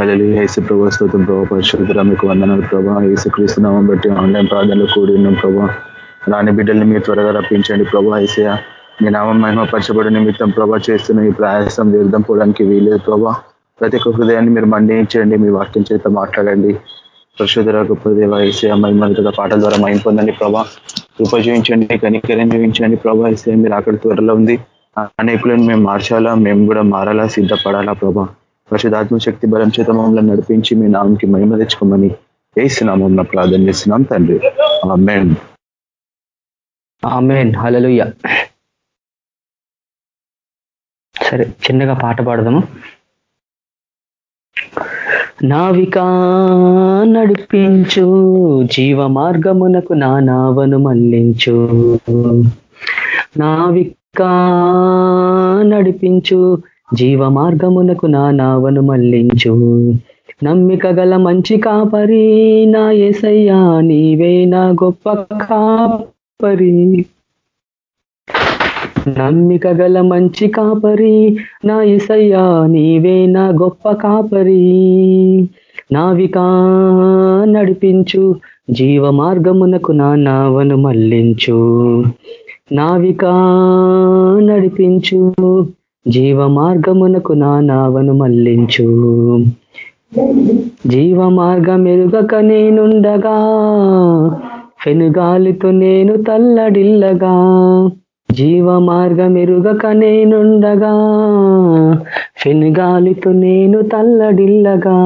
అలలు ఏసు ప్రభా స్తోత్రం ప్రభావ పరిశుద్ధ మీకు వందనాలు ప్రభా. ఏసు క్రీస్తునామం బట్టి ఆన్లైన్ ప్రార్థనలు కూడి ఉన్నాం ప్రభా. రాని బిడ్డల్ని మీరు త్వరగా రప్పించండి ప్రభా. ఐసయ మీ నామం మహిమపరచబడి నిమిత్తం ప్రభా చేస్తున్న ఈ ప్రయాసం వ్యర్థం పోవడానికి వీలేదు ప్రభా. ప్రతి ఒక్క హృదయాన్ని మీరు మండించండి మీ వాక్యం చేత మాట్లాడండి. పరిశుద్ధ గొప్ప దేవ ఏసయ మహిమ పాటల ద్వారా మైం పొందండి ప్రభా. ఉపజీవించండి కనికరం జీవించండి ప్రభా. ఏసయ మీరు అక్కడ త్వరలో ఉంది. అనేకులను మేము మార్చాలా? మేము కూడా మారాలా? సిద్ధపడాలా ప్రభా? పరిశుధాత్మ శక్తి బలం చేత మమ్మల్ని నడిపించి మీ నామంకి మహిమ తెచ్చుకోమని వేసినామం ప్రార్థన చేసినాం తండ్రి. ఆమెన్. ఆమెన్. హలలుయ్య సరే చిన్నగా పాట పాడదాము. నావికా నడిపించు జీవ మార్గమునకు నా నావను మళ్ళించు నావికా నడిపించు జీవ మార్గమునకు నా నావను మళ్ళించు. నమ్మిక గల మంచి కాపరి నా ఎసయ్యా నీవే నా గొప్ప కాపరి. నమ్మిక గల మంచి కాపరి నా ఎసయ్యా నీవే నా గొప్ప కాపరి. నావికా నడిపించు జీవ మార్గమునకు నా నావను మళ్ళించు. నావికా నడిపించు జీవ మార్గమునకు నా నావను మళ్ళించు. జీవ మార్గం ఎరుగక నేనుండగా ఫెనుగాలితో నేను తల్లడిల్లగా. జీవ మార్గం ఎరుగక నేనుండగా ఫెనుగాలితో నేను తల్లడిల్లగా.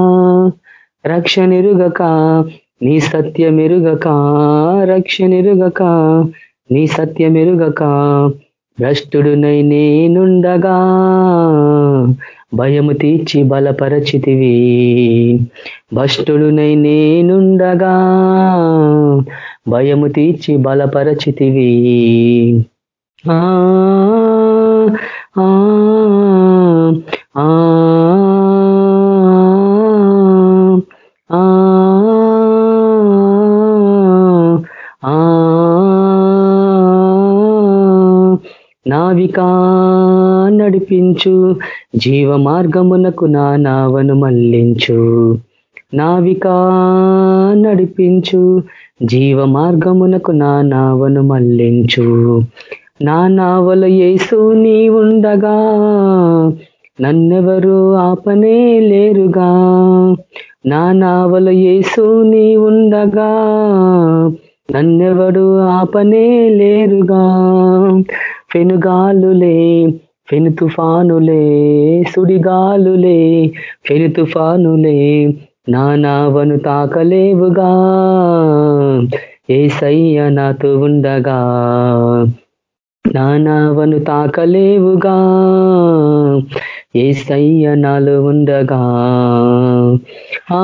రక్షణెరుగక నీ సత్యమెరుగక. రక్షణెరుగక నీ సత్యమెరుగక. భ్రష్టుడునై నేనుండగా భయము తీర్చి బలపరచితివి. భష్టుడునై నేనుండగా భయము తీర్చి బలపరచితివి. ఆ ఆ నావికా నడిపించు జీవ మార్గమునకు నా నావను మళ్ళించు నావికా నడిపించు జీవ మార్గమునకు నా నావను మళ్ళించు నా నావల యేసు నీ ఉండగా నన్నెవరు ఆపనే లేరుగా. నా నావల యేసు నీ ఉండగా నన్నెవడు ఆపనే లేరుగా. ఫెనుగాలులే ఫెను తుఫానులే సుడిగాలులే ఫెను తుఫానులే నా నావను తాకలేవుగా ఏ సయ్య నాతో ఉండగా నా నావను తాకలేవుగా ఏ సయ్య నాలో ఉండగా ఆ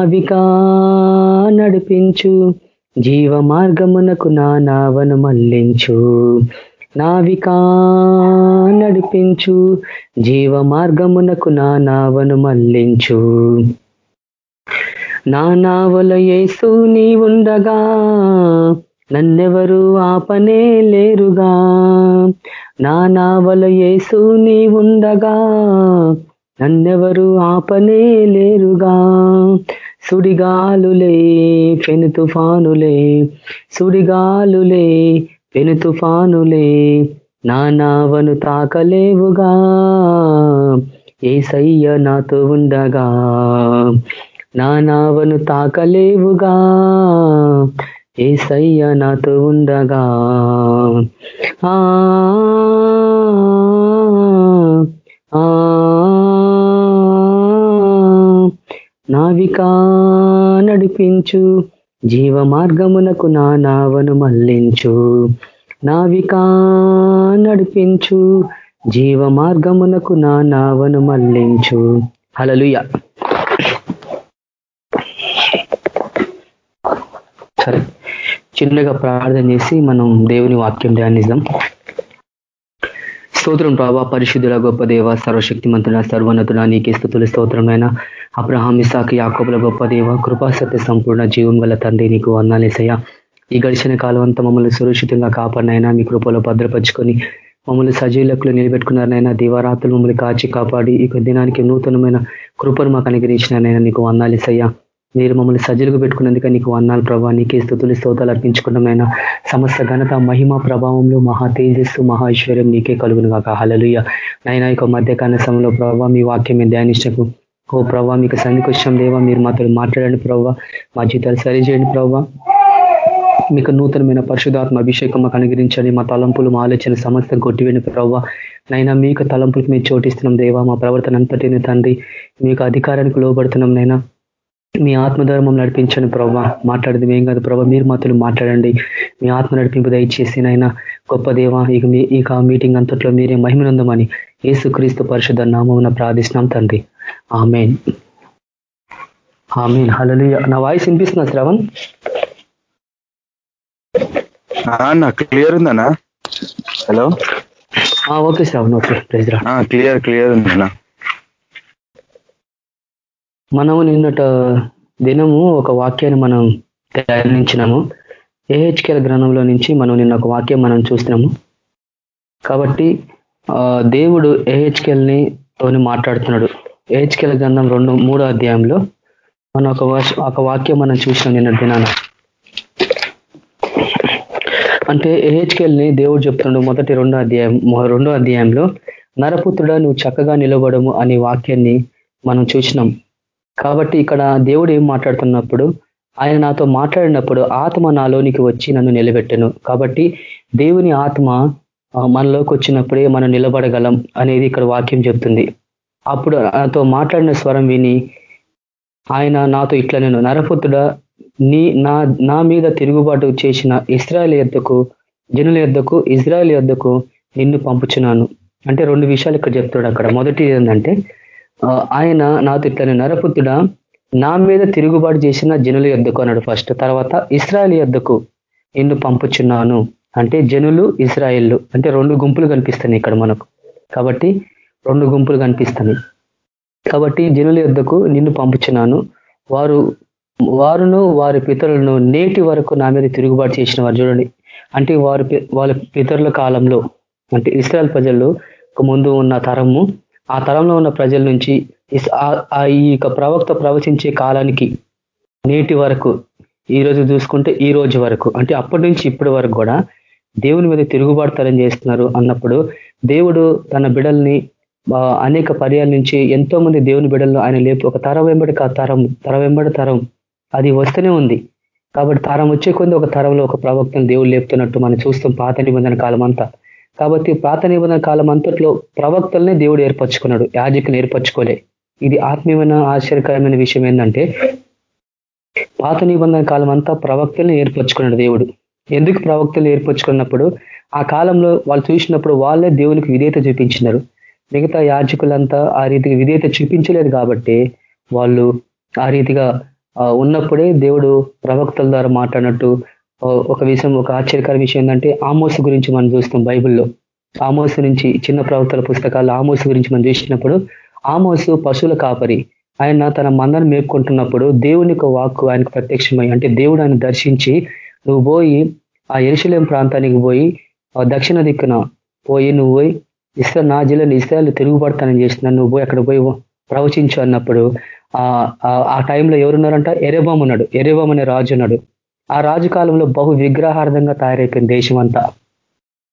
నావికా నడిపించు. జీవ మార్గమునకు నా నావను మళ్ళించు. నావికా నడిపించు. జీవ మార్గమునకు నా నావను మళ్ళించు. నా నావల యేసు నీ ఉండగా నన్నెవరు ఆపనే లేరుగా. నా నావల యేసు నీ ఉండగా నన్నెవరు ఆపనే లేరుగా. సుడిగాలులే పెను తుఫానులే. సుడిగాలులే పెను తుఫానులే. నా నావను తాకలేవుగా. ఏ సయ్య నాతో ఉండగా. నా నావను తాకలేవుగా. ఏ సయ్య నాతో ఉండగా ఆ నావికా నడిపించు. జీవ మార్గమునకు నా నావను మళ్ళించు. నావికా నడిపించు. జీవ మార్గమునకు నా నావను మళ్ళించు. హలలుయ సరే చిన్నగా ప్రార్థన చేసి మనం దేవుని వాక్యం ధ్యానిద్దాం. స్తోత్రం ప్రభా పరిశుద్ధుల గొప్ప దేవ సర్వశక్తిమంతుడ సర్వోన్నతుల నీకే స్థుతులు స్తోత్రమైన అబ్రహాం ఇసాక్ యాకోబుల గొప్ప దేవ కృపాసత్య సంపూర్ణ జీవం గల తండ్రి నీకు వందాలేసయ్య ఈ గడిచిన కాలం అంతా మమ్మల్ని సురక్షితంగా కాపాడినైనా మీ కృపలో భద్రపరుచుకొని మమ్మల్ని సజీలకులు నిలబెట్టుకున్నారనైనా దీవారాత్రులు మమ్మల్ని కాచి కాపాడి ఈ దినానికి నూతనమైన కృపను మాకు అనుగ్రహించినారైనా నీకు వందాలేసయ్యా మీరు మమ్మల్ని సజ్జలుగు పెట్టుకున్నందుక నీకు వందాలు ప్రభావ నీకే స్థుతులు స్తోతాలు అర్పించుకున్నామైనా సమస్త ఘనత మహిమ ప్రభావంలో మహా తేజస్సు మహా ఐశ్వర్యం నీకే కలుగును కాక హలలుయ నైనా యొక్క మధ్యకాల సమయంలో ప్రభావ మీ వాక్యం ధ్యానించకు ఓ ప్రభావ మీకు సన్నికొచ్చాం దేవా. మీరు మాతో మాట్లాడండి ప్రభావ మా జీతాలు సరిచేయండి ప్రభావ మీకు నూతనమైన పరిశుధాత్మ అభిషేకం మాకు అనుగ్రహించండి. మా తలంపులు మా ఆలోచన సమస్త కొట్టివేని ప్రవ్వ నైనా మీకు తలంపులకు మేము చోటిస్తున్నాం దేవా. మా ప్రవర్తన అంతటిని తండ్రి మీకు అధికారానికి లోబడుతున్నాం నైనా మీ ఆత్మధర్మం నడిపించండి ప్రభావ మాట్లాడేది ఏం కాదు ప్రభావ మీరు మాత్రం మాట్లాడండి. మీ ఆత్మ నడిపింపు దయచేసి నైనా గొప్ప దేవ ఇక మీ ఇక మీటింగ్ అంతట్లో మీరే మహిమనందమని ఏసుక్రీస్తు పరిషత్ నామం ప్రార్థిస్తున్నాం తండ్రి. ఆమెన్. ఆమెన్. హలో నా వాయిస్ వినిపిస్తున్నా Shravan? Clear ఉందనా hello? Okay Shravan okay. Clear clear ఉందనా మనము నిన్నట దినము ఒక వాక్యాన్ని మనం ధ్యానించినాము. ఏహెచ్కేల గ్రంథంలో నుంచి మనం నిన్న ఒక వాక్యం మనం చూసినాము. కాబట్టి దేవుడు ఏహెచ్కేల్ని తోని మాట్లాడుతున్నాడు. ఏహెచ్కేల గ్రంథం రెండు మూడో అధ్యాయంలో మనం ఒక ఒక వాక్యం మనం చూసినాం నిన్న దినాన. అంటే ఏహెచ్కేల్ని దేవుడు చెప్తున్నాడు మొదటి రెండో అధ్యాయం రెండో అధ్యాయంలో నరపుత్రుడా నువ్వు చక్కగా నిలబడము అనే వాక్యాన్ని మనం చూసినాం. కాబట్టి ఇక్కడ దేవుడు ఏం మాట్లాడుతున్నప్పుడు ఆయన నాతో మాట్లాడినప్పుడు ఆత్మ నాలోనికి వచ్చి నన్ను నిలబెట్టను. కాబట్టి దేవుని ఆత్మ మనలోకి వచ్చినప్పుడే మనం నిలబడగలం అనేది ఇక్కడ వాక్యం చెప్తుంది. అప్పుడు నాతో మాట్లాడిన స్వరం విని ఆయన నాతో ఇట్లా నేను నరపుత్రుడ నీ నా నా మీద తిరుగుబాటు చేసిన ఇస్రాయల్ ఎద్దకు జనుల ఎద్దకు ఇజ్రాయల్ ఎద్దకు నిన్ను పంపుచున్నాను. అంటే రెండు విషయాలు ఇక్కడ చెప్తాడు అక్కడ. మొదటి ఏంటంటే ఆయన నాతో ఇట్లని నరపుత్రుడా నా మీద తిరుగుబాటు చేసిన జనుల ఎద్దుకు అన్నాడు ఫస్ట్ తర్వాత ఇస్రాయల్ ఎద్దుకు నిన్ను పంపుచున్నాను. అంటే జనులు ఇస్రాయిల్లు అంటే రెండు గుంపులు కనిపిస్తాయి ఇక్కడ మనకు. కాబట్టి రెండు గుంపులు కనిపిస్తాయి కాబట్టి జనుల యుద్ధకు నిన్ను పంపుచున్నాను. వారు వారును వారి పితరులను నేటి వరకు నా మీద తిరుగుబాటు చేసిన వారు చూడండి. అంటే వారు వాళ్ళ పితరుల కాలంలో అంటే ఇస్రాయల్ ప్రజలు ముందు ఉన్న తరము ఆ తరంలో ఉన్న ప్రజల నుంచి ఈ యొక్క ప్రవక్త ప్రవచించే కాలానికి నేటి వరకు ఈ రోజు చూసుకుంటే ఈ రోజు వరకు అంటే అప్పటి నుంచి ఇప్పటి వరకు కూడా దేవుని మీద తిరుగుబాటుతనం చేస్తున్నారు అన్నప్పుడు దేవుడు తన బిడల్ని అనేక పర్యాల నుంచి ఎంతో మంది దేవుని బిడల్లో ఆయన లేపు ఒక తరం వెంబడి తరం తర వెంబడి తరం అది వస్తూనే ఉంది. కాబట్టి తరం వచ్చే కొంది ఒక తరంలో ఒక ప్రవక్తను దేవుడు లేపుతున్నట్టు మనం చూస్తాం పాత నిబంధన కాలం అంతా కాబట్టి పాత నిబంధన కాలం అంతట్లో ప్రవక్తలనే దేవుడు ఏర్పరచుకున్నాడు యాజకుని ఏర్పరచుకోలే. ఇది ఆత్మీయమైన ఆశ్చర్యకరమైన విషయం ఏంటంటే పాత నిబంధన కాలం అంతా ప్రవక్తల్ని ఏర్పరచుకున్నాడు దేవుడు. ఎందుకు ప్రవక్తలు ఏర్పరచుకున్నప్పుడు? ఆ కాలంలో వాళ్ళు చూసినప్పుడు వాళ్ళే దేవునికి విధేయత చూపించినారు. మిగతా యాజకులంతా ఆ రీతికి విధేయత చూపించలేదు కాబట్టి వాళ్ళు ఆ రీతిగా ఉన్నప్పుడే దేవుడు ప్రవక్తల ద్వారా మాట్లాడినట్టు ఒక విషయం ఒక ఆశ్చర్యకర విషయం ఏంటంటే ఆమోస్ గురించి మనం చూస్తాం బైబిల్లో. ఆమోస్ నుంచి చిన్న ప్రవక్తల పుస్తకాలు ఆమోస్ గురించి మనం చూసినప్పుడు ఆమోసు పశువుల కాపరి. ఆయన తన మందను మేపుకుంటున్నప్పుడు దేవుని యొక్క వాక్కు ఆయనకు ప్రత్యక్షమై అంటే దేవుడు ఆయన దర్శించి నువ్వు పోయి ఆ ఎరుశలేం ప్రాంతానికి పోయి దక్షిణ దిక్కున పోయి నువ్వు పోయి ఇస్రా నా జిల్లాని ఇస్రాయల్ తిరుగుబడతానని చేసిన నువ్వు పోయి అక్కడ పోయి ప్రవచించు అన్నప్పుడు ఆ టైంలో ఎవరున్నారంట? ఎరేబాం ఉన్నాడు. ఎరేబాం అనే రాజు ఉన్నాడు. ఆ రాజు కాలంలో బహు విగ్రహార్థంగా తయారైపోయింది దేశమంతా.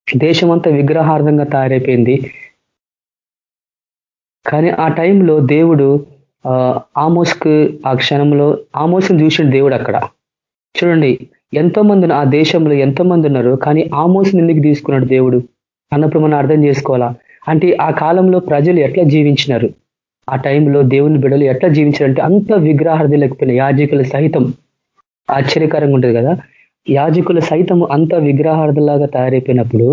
దేశమంతా విగ్రహార్థంగా తయారైపోయింది. కానీ ఆ టైంలో దేవుడు ఆమోస్కు ఆ క్షణంలో ఆమోస్ని చూసిన దేవుడు అక్కడ. చూడండి ఎంతో మంది ఆ దేశంలో ఎంతో మంది ఉన్నారు కానీ ఆమోస్ని ఎందుకు తీసుకున్నాడు దేవుడు? అన్నప్పుడు మనం అర్థం చేసుకోవాలా? అంటే ఆ కాలంలో ప్రజలు ఎట్లా జీవించినారు? ఆ టైంలో దేవుని బిడలు ఎట్లా జీవించారంటే అంత విగ్రహార్థి లేకపోయినా యాజకులు సహితం ఆశ్చర్యకరంగా ఉంటుంది కదా? యాజకులు సైతం అంత విగ్రహార్థలాగా తయారైపోయినప్పుడు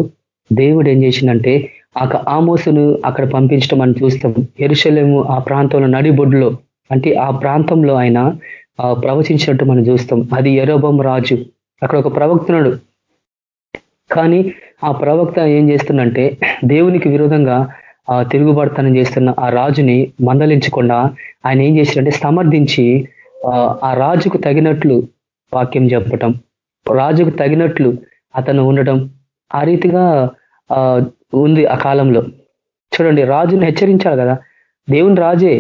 దేవుడు ఏం చేసిందంటే ఆ ఆమోసును అక్కడ పంపించడం మనం చూస్తాం. ఎరుశలేము ఆ ప్రాంతంలో నడిబొడ్లో అంటే ఆ ప్రాంతంలో ఆయన ప్రవచించినట్టు మనం చూస్తాం. అది ఎరోబం రాజు. అక్కడ ఒక ప్రవక్తనుడు కానీ ఆ ప్రవక్త ఏం చేస్తుందంటే దేవునికి విరోధంగా తిరుగుబడతనం చేస్తున్న ఆ రాజుని మందలించకుండా ఆయన ఏం చేశాడంటే సమర్థించి ఆ రాజుకు తగినట్లు వాక్యం చెప్పటం రాజుకు తగినట్లు అతను ఉండటం ఆ రీతిగా ఉంది ఆ కాలంలో. చూడండి రాజుని హెచ్చరించాలి కదా. దేవుని రాజే.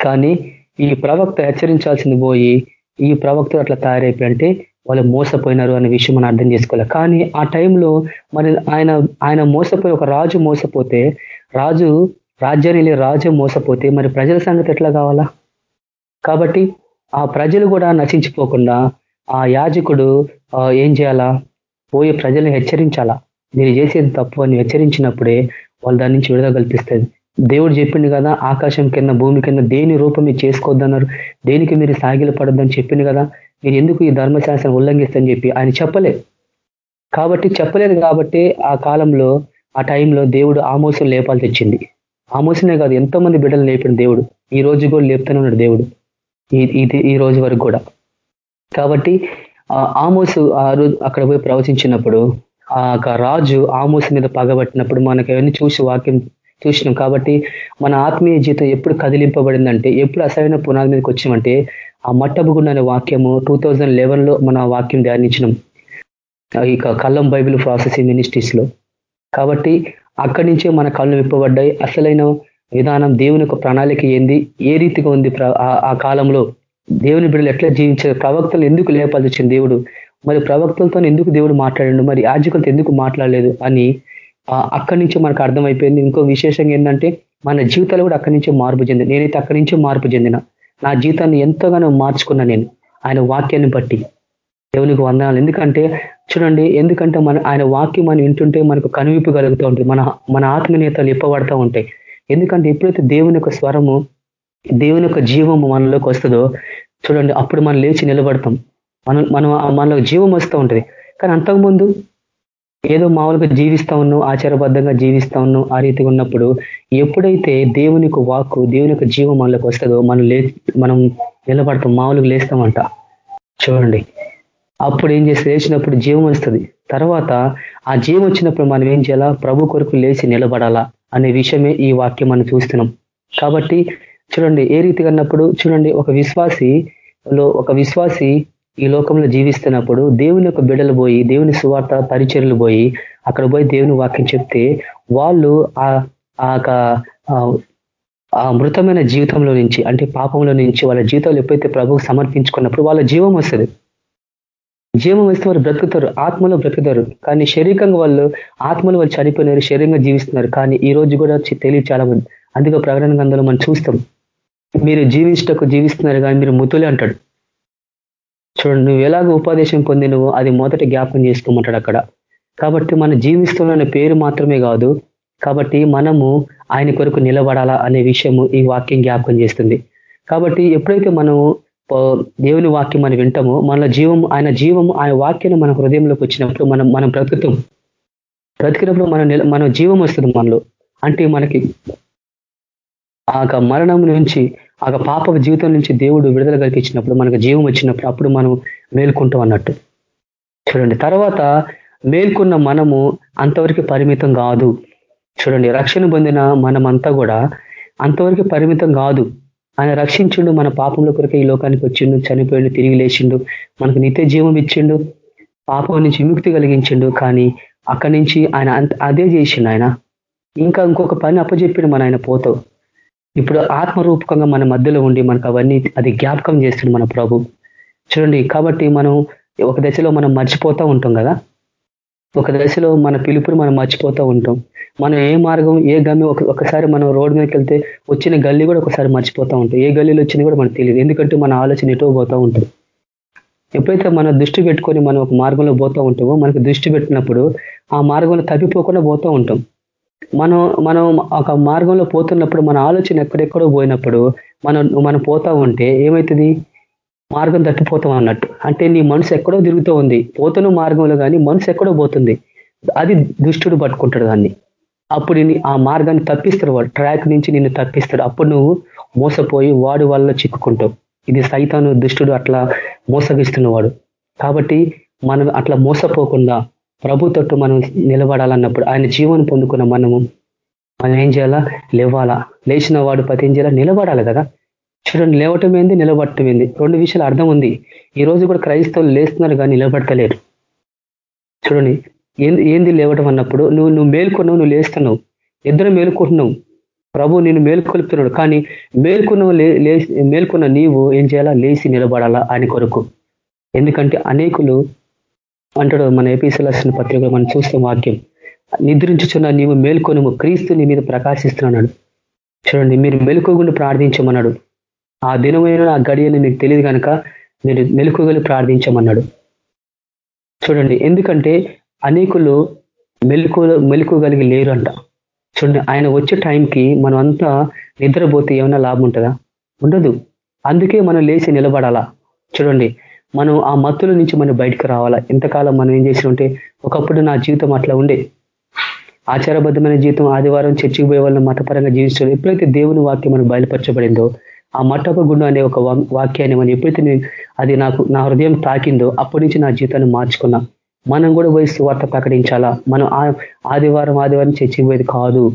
కానీ ఈ ప్రవక్త హెచ్చరించాల్సింది పోయి ఈ ప్రవక్త అట్లా తయారైపోయి వాళ్ళు మోసపోయినారు అనే విషయం మనం అర్థం చేసుకోవాలి. కానీ ఆ టైంలో మరి ఆయన ఆయన మోసపోయి ఒక రాజు మోసపోతే రాజు రాజ్యాన్ని రాజు మోసపోతే మరి ప్రజల సంగతి ఎట్లా కావాలా? కాబట్టి ఆ ప్రజలు కూడా నశించిపోకుండా ఆ యాజకుడు ఏం చేయాలా? పోయి ప్రజల్ని హెచ్చరించాలా? మీరు చేసేది తప్పు అని హెచ్చరించినప్పుడే వాళ్ళు దాని నుంచి విడుదల కల్పిస్తుంది దేవుడు చెప్పింది కదా ఆకాశం కింద భూమి కింద దేని రూపం మీరు చేసుకోవద్దన్నారు. దేనికి మీరు సాగిల పడద్దని చెప్పింది కదా మీరు ఎందుకు ఈ ధర్మశాస్త్రం ఉల్లంఘిస్తని చెప్పి ఆయన చెప్పలే కాబట్టి చెప్పలేదు కాబట్టి ఆ కాలంలో ఆ టైంలో దేవుడు ఆమోసం లేపాలు తెచ్చింది ఆమోసనే కాదు ఎంతో మంది బిడ్డలు లేపిన దేవుడు. ఈ రోజు కూడా లేపుతూనే ఉన్నాడు దేవుడు. ఇది ఈ రోజు వరకు కూడా. కాబట్టి ఆమోసు ఆ రోజు అక్కడ పోయి ప్రవచించినప్పుడు ఆ రాజు ఆమోసు మీద పగబట్టినప్పుడు మనకు అవన్నీ చూసి వాక్యం చూసినాం. కాబట్టి మన ఆత్మీయ జీవితం ఎప్పుడు కదిలింపబడిందంటే ఎప్పుడు అసలైన పునాది మీదకి వచ్చామంటే ఆ మట్టబుగుండ అనే వాక్యము టూ లో మన వాక్యం ధ్యానించినాం. ఇక కల్లం బైబిల్ ప్రాసెసింగ్ మినిస్ట్రీస్లో. కాబట్టి అక్కడి నుంచే మన కళ్ళు విప్పబడ్డాయి. అసలైన విధానం దేవుని యొక్క ప్రణాళిక ఏంది? ఏ రీతిగా ఉంది ఆ కాలంలో? దేవుని బిడ్డలు ఎట్లా జీవించారు? ప్రవక్తలు ఎందుకు లేపాల్సింది దేవుడు? మరి ప్రవక్తలతో ఎందుకు దేవుడు మాట్లాడండు? మరి యాజకులతో ఎందుకు మాట్లాడలేదు అని అక్కడి నుంచి మనకు అర్థమైపోయింది. ఇంకో విశేషంగా ఏంటంటే మన జీవితాలు కూడా అక్కడి నుంచే మార్పు చెంది నేనైతే అక్కడి నుంచే మార్పు చెందిన. నా జీవితాన్ని ఎంతగానో మార్చుకున్నా నేను. ఆయన వాక్యాన్ని బట్టి. దేవునికి వందనాలు. ఎందుకంటే చూడండి ఎందుకంటే మన ఆయన వాక్యం మనం వింటుంటే మనకు కనువిప్పు కలుగుతూ ఉంటుంది. మన మన ఆత్మీయతలు ఇప్పబడతా ఉంటాయి. ఎందుకంటే ఎప్పుడైతే దేవుని యొక్క స్వరము దేవుని యొక్క జీవము మనలోకి వస్తుందో చూడండి అప్పుడు మనం లేచి నిలబడతాం. మనం మనం మనలో జీవం వస్తూ ఉంటుంది. కానీ అంతకుముందు ఏదో మామూలుగా జీవిస్తా ఉన్నాం ఆచారబద్ధంగా జీవిస్తా ఉన్నాం ఆ రీతిగా ఉన్నప్పుడు ఎప్పుడైతే దేవుని వాక్కు దేవుని యొక్క జీవం మనలోకి వస్తుందో మనం లే మనం నిలబడతాం మామూలుగా లేస్తామంట. చూడండి. అప్పుడు ఏం చేసి లేచినప్పుడు జీవం వస్తుంది. తర్వాత ఆ జీవం వచ్చినప్పుడు మనం ఏం చేయాలా? ప్రభు కొరకు లేచి నిలబడాలా అనే విషయమే ఈ వాక్యం మనం చూస్తున్నాం. కాబట్టి చూడండి ఏ రీతిగా అన్నప్పుడు చూడండి ఒక విశ్వాసిలో ఒక విశ్వాసి ఈ లోకంలో జీవిస్తున్నప్పుడు దేవుని యొక్క బిడలు పోయి దేవుని సువార్త పరిచర్లు పోయి అక్కడ పోయి దేవుని వాక్యం చెప్తే వాళ్ళు ఆ ఆ మృతమైన జీవితంలో నుంచి అంటే పాపంలో నుంచి వాళ్ళ జీవితాలు ఎప్పుడైతే ప్రభువు సమర్పించుకున్నప్పుడు వాళ్ళ జీవం వస్తుంది. జీవం వేస్తే వారు బ్రతుకుతారు ఆత్మలో బ్రతుకుతారు. కానీ శరీరంగా వాళ్ళు ఆత్మలు వాళ్ళు చనిపోయినారు శరీరంగా జీవిస్తున్నారు. కానీ ఈ రోజు కూడా తెలియదు చాలా మంది. అందుకే ప్రకటన గంధంలో మనం చూస్తాం. మీరు జీవించటకు జీవిస్తున్నారు కానీ మీరు ముతులే అంటాడు. చూడండి నువ్వు ఎలాగ ఉపదేశం పొంది నువ్వు అది మొదట జ్ఞాపకం చేసుకోమంటాడు అక్కడ. కాబట్టి మనం జీవిస్తున్న పేరు మాత్రమే కాదు కాబట్టి మనము ఆయన కొరకు నిలబడాలా అనే విషయము ఈ వాక్యం జ్ఞాపకం చేస్తుంది. కాబట్టి ఎప్పుడైతే మనము దేవుని వాక్యం మనం వింటాము. మన జీవం ఆయన జీవము ఆయన వాక్యాన్ని మన హృదయంలోకి వచ్చినప్పుడు మనం మనం బ్రతుకుతాం. బ్రతికినప్పుడు మనం మన జీవం వస్తుంది మనలో. అంటే మనకి ఆ మరణం నుంచి ఆ పాప జీవితం నుంచి దేవుడు విడుదల కలిగించినప్పుడు మనకు జీవం వచ్చినప్పుడు అప్పుడు మనం మేల్కుంటాం అన్నట్టు. చూడండి తర్వాత మేల్కొన్న మనము అంతవరకు పరిమితం కాదు. చూడండి రక్షణ పొందిన మనమంతా కూడా అంతవరకు పరిమితం కాదు. ఆయన రక్షించిండు మన పాపంలో కొరకు ఈ లోకానికి వచ్చిండు చనిపోయిండు తిరిగి లేచిండు మనకు నిత్య జీవం ఇచ్చిండు పాపం నుంచి విముక్తి కలిగించిండు. కానీ అక్కడి నుంచి ఆయన అదే చేసిండు ఆయన. ఇంకా ఇంకొక పని అప్పచెప్పిండు మన ఆయన పోతావు. ఇప్పుడు ఆత్మరూపకంగా మన మధ్యలో ఉండి మనకు అవన్నీ అది జ్ఞాపకం చేస్తుంది మన ప్రభు. చూడండి కాబట్టి మనం ఒక దశలో మనం మర్చిపోతూ ఉంటాం కదా? ఒక దశలో మన పిలుపుని మనం మర్చిపోతూ ఉంటాం. మనం ఏ మార్గం ఏ గమ్యం ఒకసారి మనం రోడ్డు మీదకి వెళ్తే వచ్చిన గల్లీ కూడా ఒకసారి మర్చిపోతూ ఉంటాం. ఏ గల్లీలో వచ్చినా కూడా మనకు తెలియదు. ఎందుకంటే మన ఆలోచన ఎటో పోతూ ఉంటుంది. ఎప్పుడైతే మన దృష్టి పెట్టుకొని మనం ఒక మార్గంలో పోతూ ఉంటామో మనకు దృష్టి పెట్టినప్పుడు ఆ మార్గంలో తప్పిపోకుండా పోతూ ఉంటాం. మనం మనం ఒక మార్గంలో పోతున్నప్పుడు మన ఆలోచన ఎక్కడెక్కడో పోయినప్పుడు మనం మనం పోతా ఉంటే ఏమవుతుంది మార్గం తప్పిపోతాం అన్నట్టు. అంటే నీ మనసు ఎక్కడో తిరుగుతూ ఉంది. పోతున్న మార్గంలో కానీ మనసు ఎక్కడో పోతుంది. అది దుష్టుడు పట్టుకుంటాడు దాన్ని. అప్పుడు ఆ మార్గాన్ని తప్పిస్తాడు వాడు. ట్రాక్ నుంచి నిన్ను తప్పిస్తాడు. అప్పుడు నువ్వు మోసపోయి వాడు వల్ల చిక్కుకుంటావు. ఇది సైతాను దుష్టుడు అట్లా మోసగిస్తున్నవాడు కాబట్టి మనం అట్లా మోసపోకుండా ప్రభు తట్టు మనం నిలబడాలన్నప్పుడు ఆయన జీవనం పొందుకున్న మనము మనం ఏం చేయాలా? లేవాలా? లేచిన వాడు పతి ఏం చేయాలా? నిలబడాలి కదా. చూడండి లేవటం ఏంది నిలబడటం ఏంది రెండు విషయాలు అర్థం ఉంది ఈ రోజు కూడా క్రైస్తవులు లేస్తున్నారు కానీ నిలబడతలేరు. చూడండి ఏంది ఏంది లేవటం అన్నప్పుడు నువ్వు నువ్వు మేల్కొన్నావు నువ్వు లేస్తున్నావు. ఇద్దరు మేలుకుంటున్నావు. ప్రభు నేను మేల్కొలుపుతున్నాడు కానీ మేల్కొన్న మేల్కొన్న నీవు ఏం చేయాలా? లేచి నిలబడాలా ఆయన కొరకు. ఎందుకంటే అనేకులు అంటాడు మన ఏపీసీ పత్రికలు మనం చూస్తే వాక్యం. నిద్రించుచున్న నీవు మేల్కొనుము క్రీస్తు నీ మీద ప్రకాశిస్తున్నాడు చూడండి మీరు మెలుకోకుండా ప్రార్థించమన్నాడు. ఆ దినమైన ఆ గడియని మీకు తెలియదు కనుక మీరు మెలుకోగలి ప్రార్థించమన్నాడు. చూడండి ఎందుకంటే అనేకులు మెలుకు మెలుకోగలిగి లేరు అంట చూడండి ఆయన వచ్చే టైంకి మనం అంతా నిద్రపోతే ఏమైనా లాభం ఉంటుందా? ఉండదు. అందుకే మనం లేచి నిలబడాలా? చూడండి మనం ఆ మత్తుల నుంచి మనం బయటకు రావాలా? ఎంతకాలం మనం ఏం చేసి ఉంటే ఒకప్పుడు నా జీవితం అట్లా ఉండే. ఆచారబద్ధమైన జీవితం ఆదివారం చర్చికి పోయే వాళ్ళని మతపరంగా జీవించడం. ఎప్పుడైతే దేవుని వాక్యం మనకు బయలుపరచబడిందో ఆ మట్టపు గుండు అనే ఒక వాక్యాన్ని మనం ఎప్పుడైతే అది నాకు నా హృదయం తాకిందో అప్పటి నుంచి నా జీవితాన్ని మార్చుకున్నా. మనం కూడా పోయి సువార్త ప్రకటించాలా? మనం ఆదివారం ఆదివారం చర్చికి పోయేది కాదు.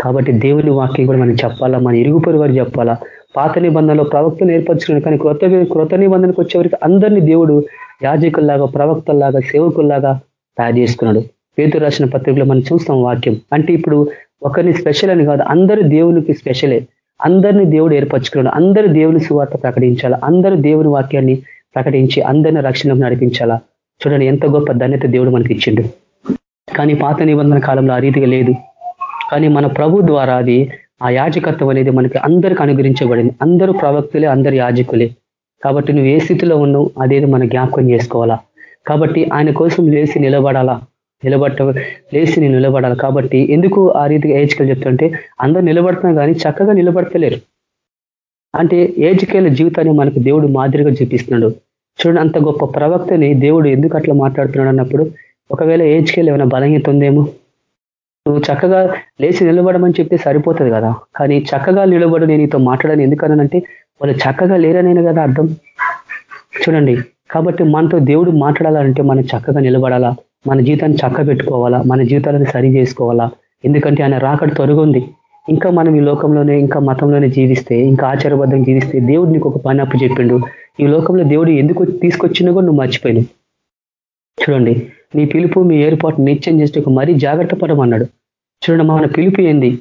కాబట్టి దేవుని వాక్యం కూడా మనం చెప్పాలా? మన ఇరుగుపరి వారు చెప్పాలా? పాత నిబంధనలో ప్రవక్తలు ఏర్పరచుకున్నాడు. కానీ క్రొత్త క్రొత్త నిబంధనకు వచ్చేవరికి అందరినీ దేవుడు యాజకుల్లాగా ప్రవక్తల్లాగా సేవకుల్లాగా తయారు చేసుకున్నాడు. పేరు రాసిన పత్రికలో మనం చూస్తాం వాక్యం. అంటే ఇప్పుడు ఒకరిని స్పెషల్ అని కాదు అందరూ దేవునికి స్పెషలే. అందరినీ దేవుడు ఏర్పరచుకున్నాడు. అందరూ దేవుని సువార్త ప్రకటించాలా? అందరూ దేవుని వాక్యాన్ని ప్రకటించి అందరిని రక్షణకు నడిపించాలా? చూడండి ఎంత గొప్ప ధన్యత దేవుడు మనకి ఇచ్చిండు. కానీ పాత నిబంధన కాలంలో ఆ రీతిగా లేదు. కానీ మన ప్రభు ద్వారా అది ఆ యాజకత్వం అనేది మనకి అందరికి అనుగ్రహించబడింది. అందరూ ప్రవక్తులే అందరు యాజకులే. కాబట్టి నువ్వు ఏ స్థితిలో ఉన్నావు అదేది మన జ్ఞాపకం చేసుకోవాలా? కాబట్టి ఆయన కోసం లేచి నిలబడాలా? నిలబట్ట లేచి నేను నిలబడాలి. కాబట్టి ఎందుకు ఆ రీతిగా ఏజ్కేలు చెప్తుంటే అందరూ నిలబడుతున్నా కానీ చక్కగా నిలబడతలేరు. అంటే ఏజ్కేల జీవితాన్ని మనకు దేవుడు మాదిరిగా చూపిస్తున్నాడు. చూడండి అంత గొప్ప ప్రవక్తని దేవుడు ఎందుకు అట్లా మాట్లాడుతున్నాడు అన్నప్పుడు ఒకవేళ ఏజ్కేలు ఏమైనా బలహీనత ఉందేమో? నువ్వు చక్కగా లేచి నిలబడమని చెప్తే సరిపోతుంది కదా. కానీ చక్కగా నిలబడు నేను నీతో మాట్లాడని ఎందుకనంటే వాళ్ళు చక్కగా లేరనే కదా అర్థం? చూడండి. కాబట్టి మనతో దేవుడు మాట్లాడాలంటే మనం చక్కగా నిలబడాలా? మన జీవితాన్ని చక్క పెట్టుకోవాలా మన జీవితాలను సరి చేసుకోవాలా? ఎందుకంటే ఆయన రాకడ తొరుగుంది ఇంకా మనం ఈ లోకంలోనే ఇంకా మతంలోనే జీవిస్తే ఇంకా ఆచారబద్ధం జీవిస్తే దేవుడు నీకు ఒక పని అప్పు చెప్పిండు ఈ లోకంలో దేవుడు ఎందుకు తీసుకొచ్చినా కూడా నువ్వు మర్చిపోయినావు. చూడండి నీ పిలుపు మీ ఏర్పాటు నిత్యం చేస్తే మరీ జాగ్రత్త పడమన్నాడు. చూడండి మన పిలుపు ఏంది?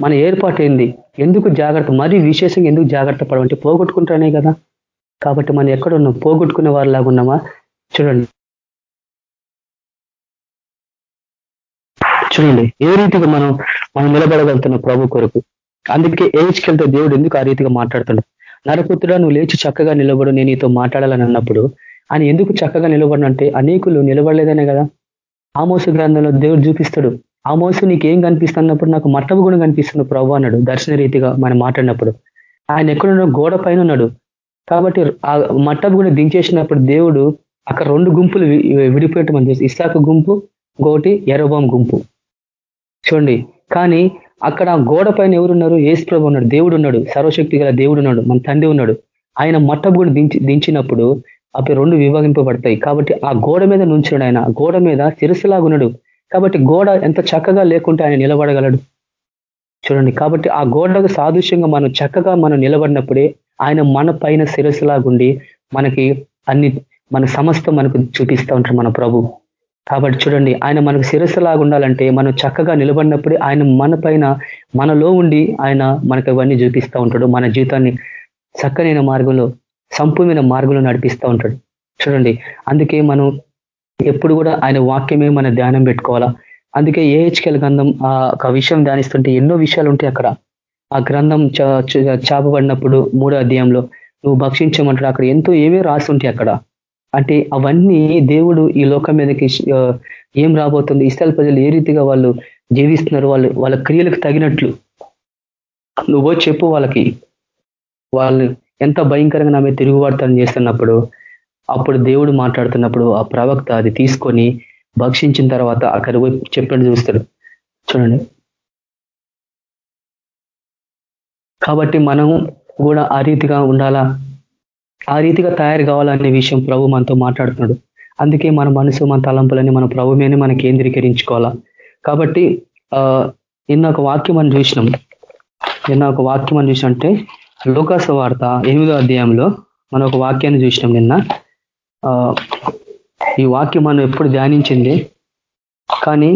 మన ఏర్పాటు ఏంది? ఎందుకు జాగ్రత్త? మరీ విశేషంగా ఎందుకు జాగ్రత్త పడమంటే పోగొట్టుకుంటానే కదా. కాబట్టి మనం ఎక్కడ ఉన్నాం పోగొట్టుకునే వారిలాగా ఉన్నామా చూడండి. చూడండి ఏ రీతిగా మనం మనం నిలబడగలుగుతున్న ప్రభు కొరకు. అందుకే ఏజ్కెళ్తే దేవుడు ఎందుకు ఆ రీతిగా మాట్లాడుతున్నాడు నరపుత్రుడా నువ్వు లేచి చక్కగా నిలబడు నేను నీతో మాట్లాడాలని అన్నప్పుడు ఆయన ఎందుకు చక్కగా నిలబడినంటే అనేకులు నిలబడలేదనే కదా. ఆమోసు గ్రంథంలో దేవుడు చూపిస్తాడు ఆమోసు నీకేం కనిపిస్తున్నప్పుడు నాకు మట్టపు గుణం కనిపిస్తుంది ప్రభు అన్నాడు దర్శన రీతిగా మనం మాట్లాడినప్పుడు ఆయన ఎక్కడున్నాడు గోడ పైన ఉన్నాడు. కాబట్టి ఆ మట్టపు గుణం దించేసినప్పుడు దేవుడు అక్కడ రెండు గుంపులు విడిపోయటం అని ఇస్సాక గుంపు ఇంకొకటి ఎరోబాం గుంపు. చూడండి. కానీ అక్కడ గోడ పైన ఎవరున్నారు? ఏసుప్రభు ఉన్నాడు. దేవుడు ఉన్నాడు. సర్వశక్తి గల దేవుడు ఉన్నాడు. మన తండ్రి ఉన్నాడు. ఆయన మట్టపు కూడా దించి దించినప్పుడు అవి రెండు విభాగింపబడతాయి కాబట్టి ఆ గోడ మీద నుంచున్నాడు ఆయన. గోడ మీద ఉన్నాడు. కాబట్టి గోడ ఎంత చక్కగా లేకుంటే ఆయన నిలబడగలడు. చూడండి. కాబట్టి ఆ గోడకు సాదృశ్యంగా మనం చక్కగా మనం నిలబడినప్పుడే ఆయన మన పైన శిరస్సులాగుండి మనకి అన్ని మన సమస్త మనకు చూపిస్తూ ఉంటారు మన ప్రభు. కాబట్టి చూడండి ఆయన మనకు శిరస్సులాగా ఉండాలంటే మనం చక్కగా నిలబడినప్పుడే ఆయన మన పైన మనలో ఉండి ఆయన మనకు ఇవన్నీ చూపిస్తూ ఉంటాడు. మన జీవితాన్ని చక్కనైన మార్గంలో సంపూర్ణమైన మార్గంలో నడిపిస్తూ ఉంటాడు. చూడండి అందుకే మనం ఎప్పుడు కూడా ఆయన వాక్యమే మన ధ్యానం పెట్టుకోవాలా. అందుకే ఏహెచ్కెల్ గ్రంథం ఆ ఒక విషయం ధ్యానిస్తుంటే ఎన్నో విషయాలు ఉంటాయి అక్కడ. ఆ గ్రంథం చాపబడినప్పుడు మూడో అధ్యాయంలో నువ్వు భక్షించమంటాడు. అక్కడ ఎంతో ఏవే రాసి ఉంటాయి అక్కడ. అంటే అవన్నీ దేవుడు ఈ లోకం మీదకి ఏం రాబోతుంది ఇష్టాల ప్రజలు ఏ రీతిగా వాళ్ళు జీవిస్తున్నారు వాళ్ళు వాళ్ళ క్రియలకు తగినట్లు. నువ్వు చెప్పు వాళ్ళకి. వాళ్ళు ఎంత భయంకరంగా నా మీద తిరుగుబాటుతనం చేస్తున్నప్పుడు అప్పుడు దేవుడు మాట్లాడుతున్నప్పుడు ఆ ప్రవక్త అది తీసుకొని భక్షించిన తర్వాత అక్కడ పోయి చెప్పినట్టు చూస్తాడు. చూడండి. కాబట్టి మనం కూడా ఆ రీతిగా ఉండాలా? ఆ రీతిగా తయారు కావాలనే విషయం ప్రభు మనతో మాట్లాడుతున్నాడు. అందుకే మన మనసు మన తలంపులని మన ప్రభు మీదనే మనం కేంద్రీకరించుకోవాలా. కాబట్టి ఆ నిన్న ఒక వాక్యం మనం చూసినాం. నిన్న ఒక వాక్యం మనం చూసినాం అంటే లోకాస వార్త ఎనిమిదో అధ్యాయంలో మనం ఒక వాక్యాన్ని చూసినాం నిన్న. ఈ వాక్యం మనం ఎప్పుడు ధ్యానించింది? కానీ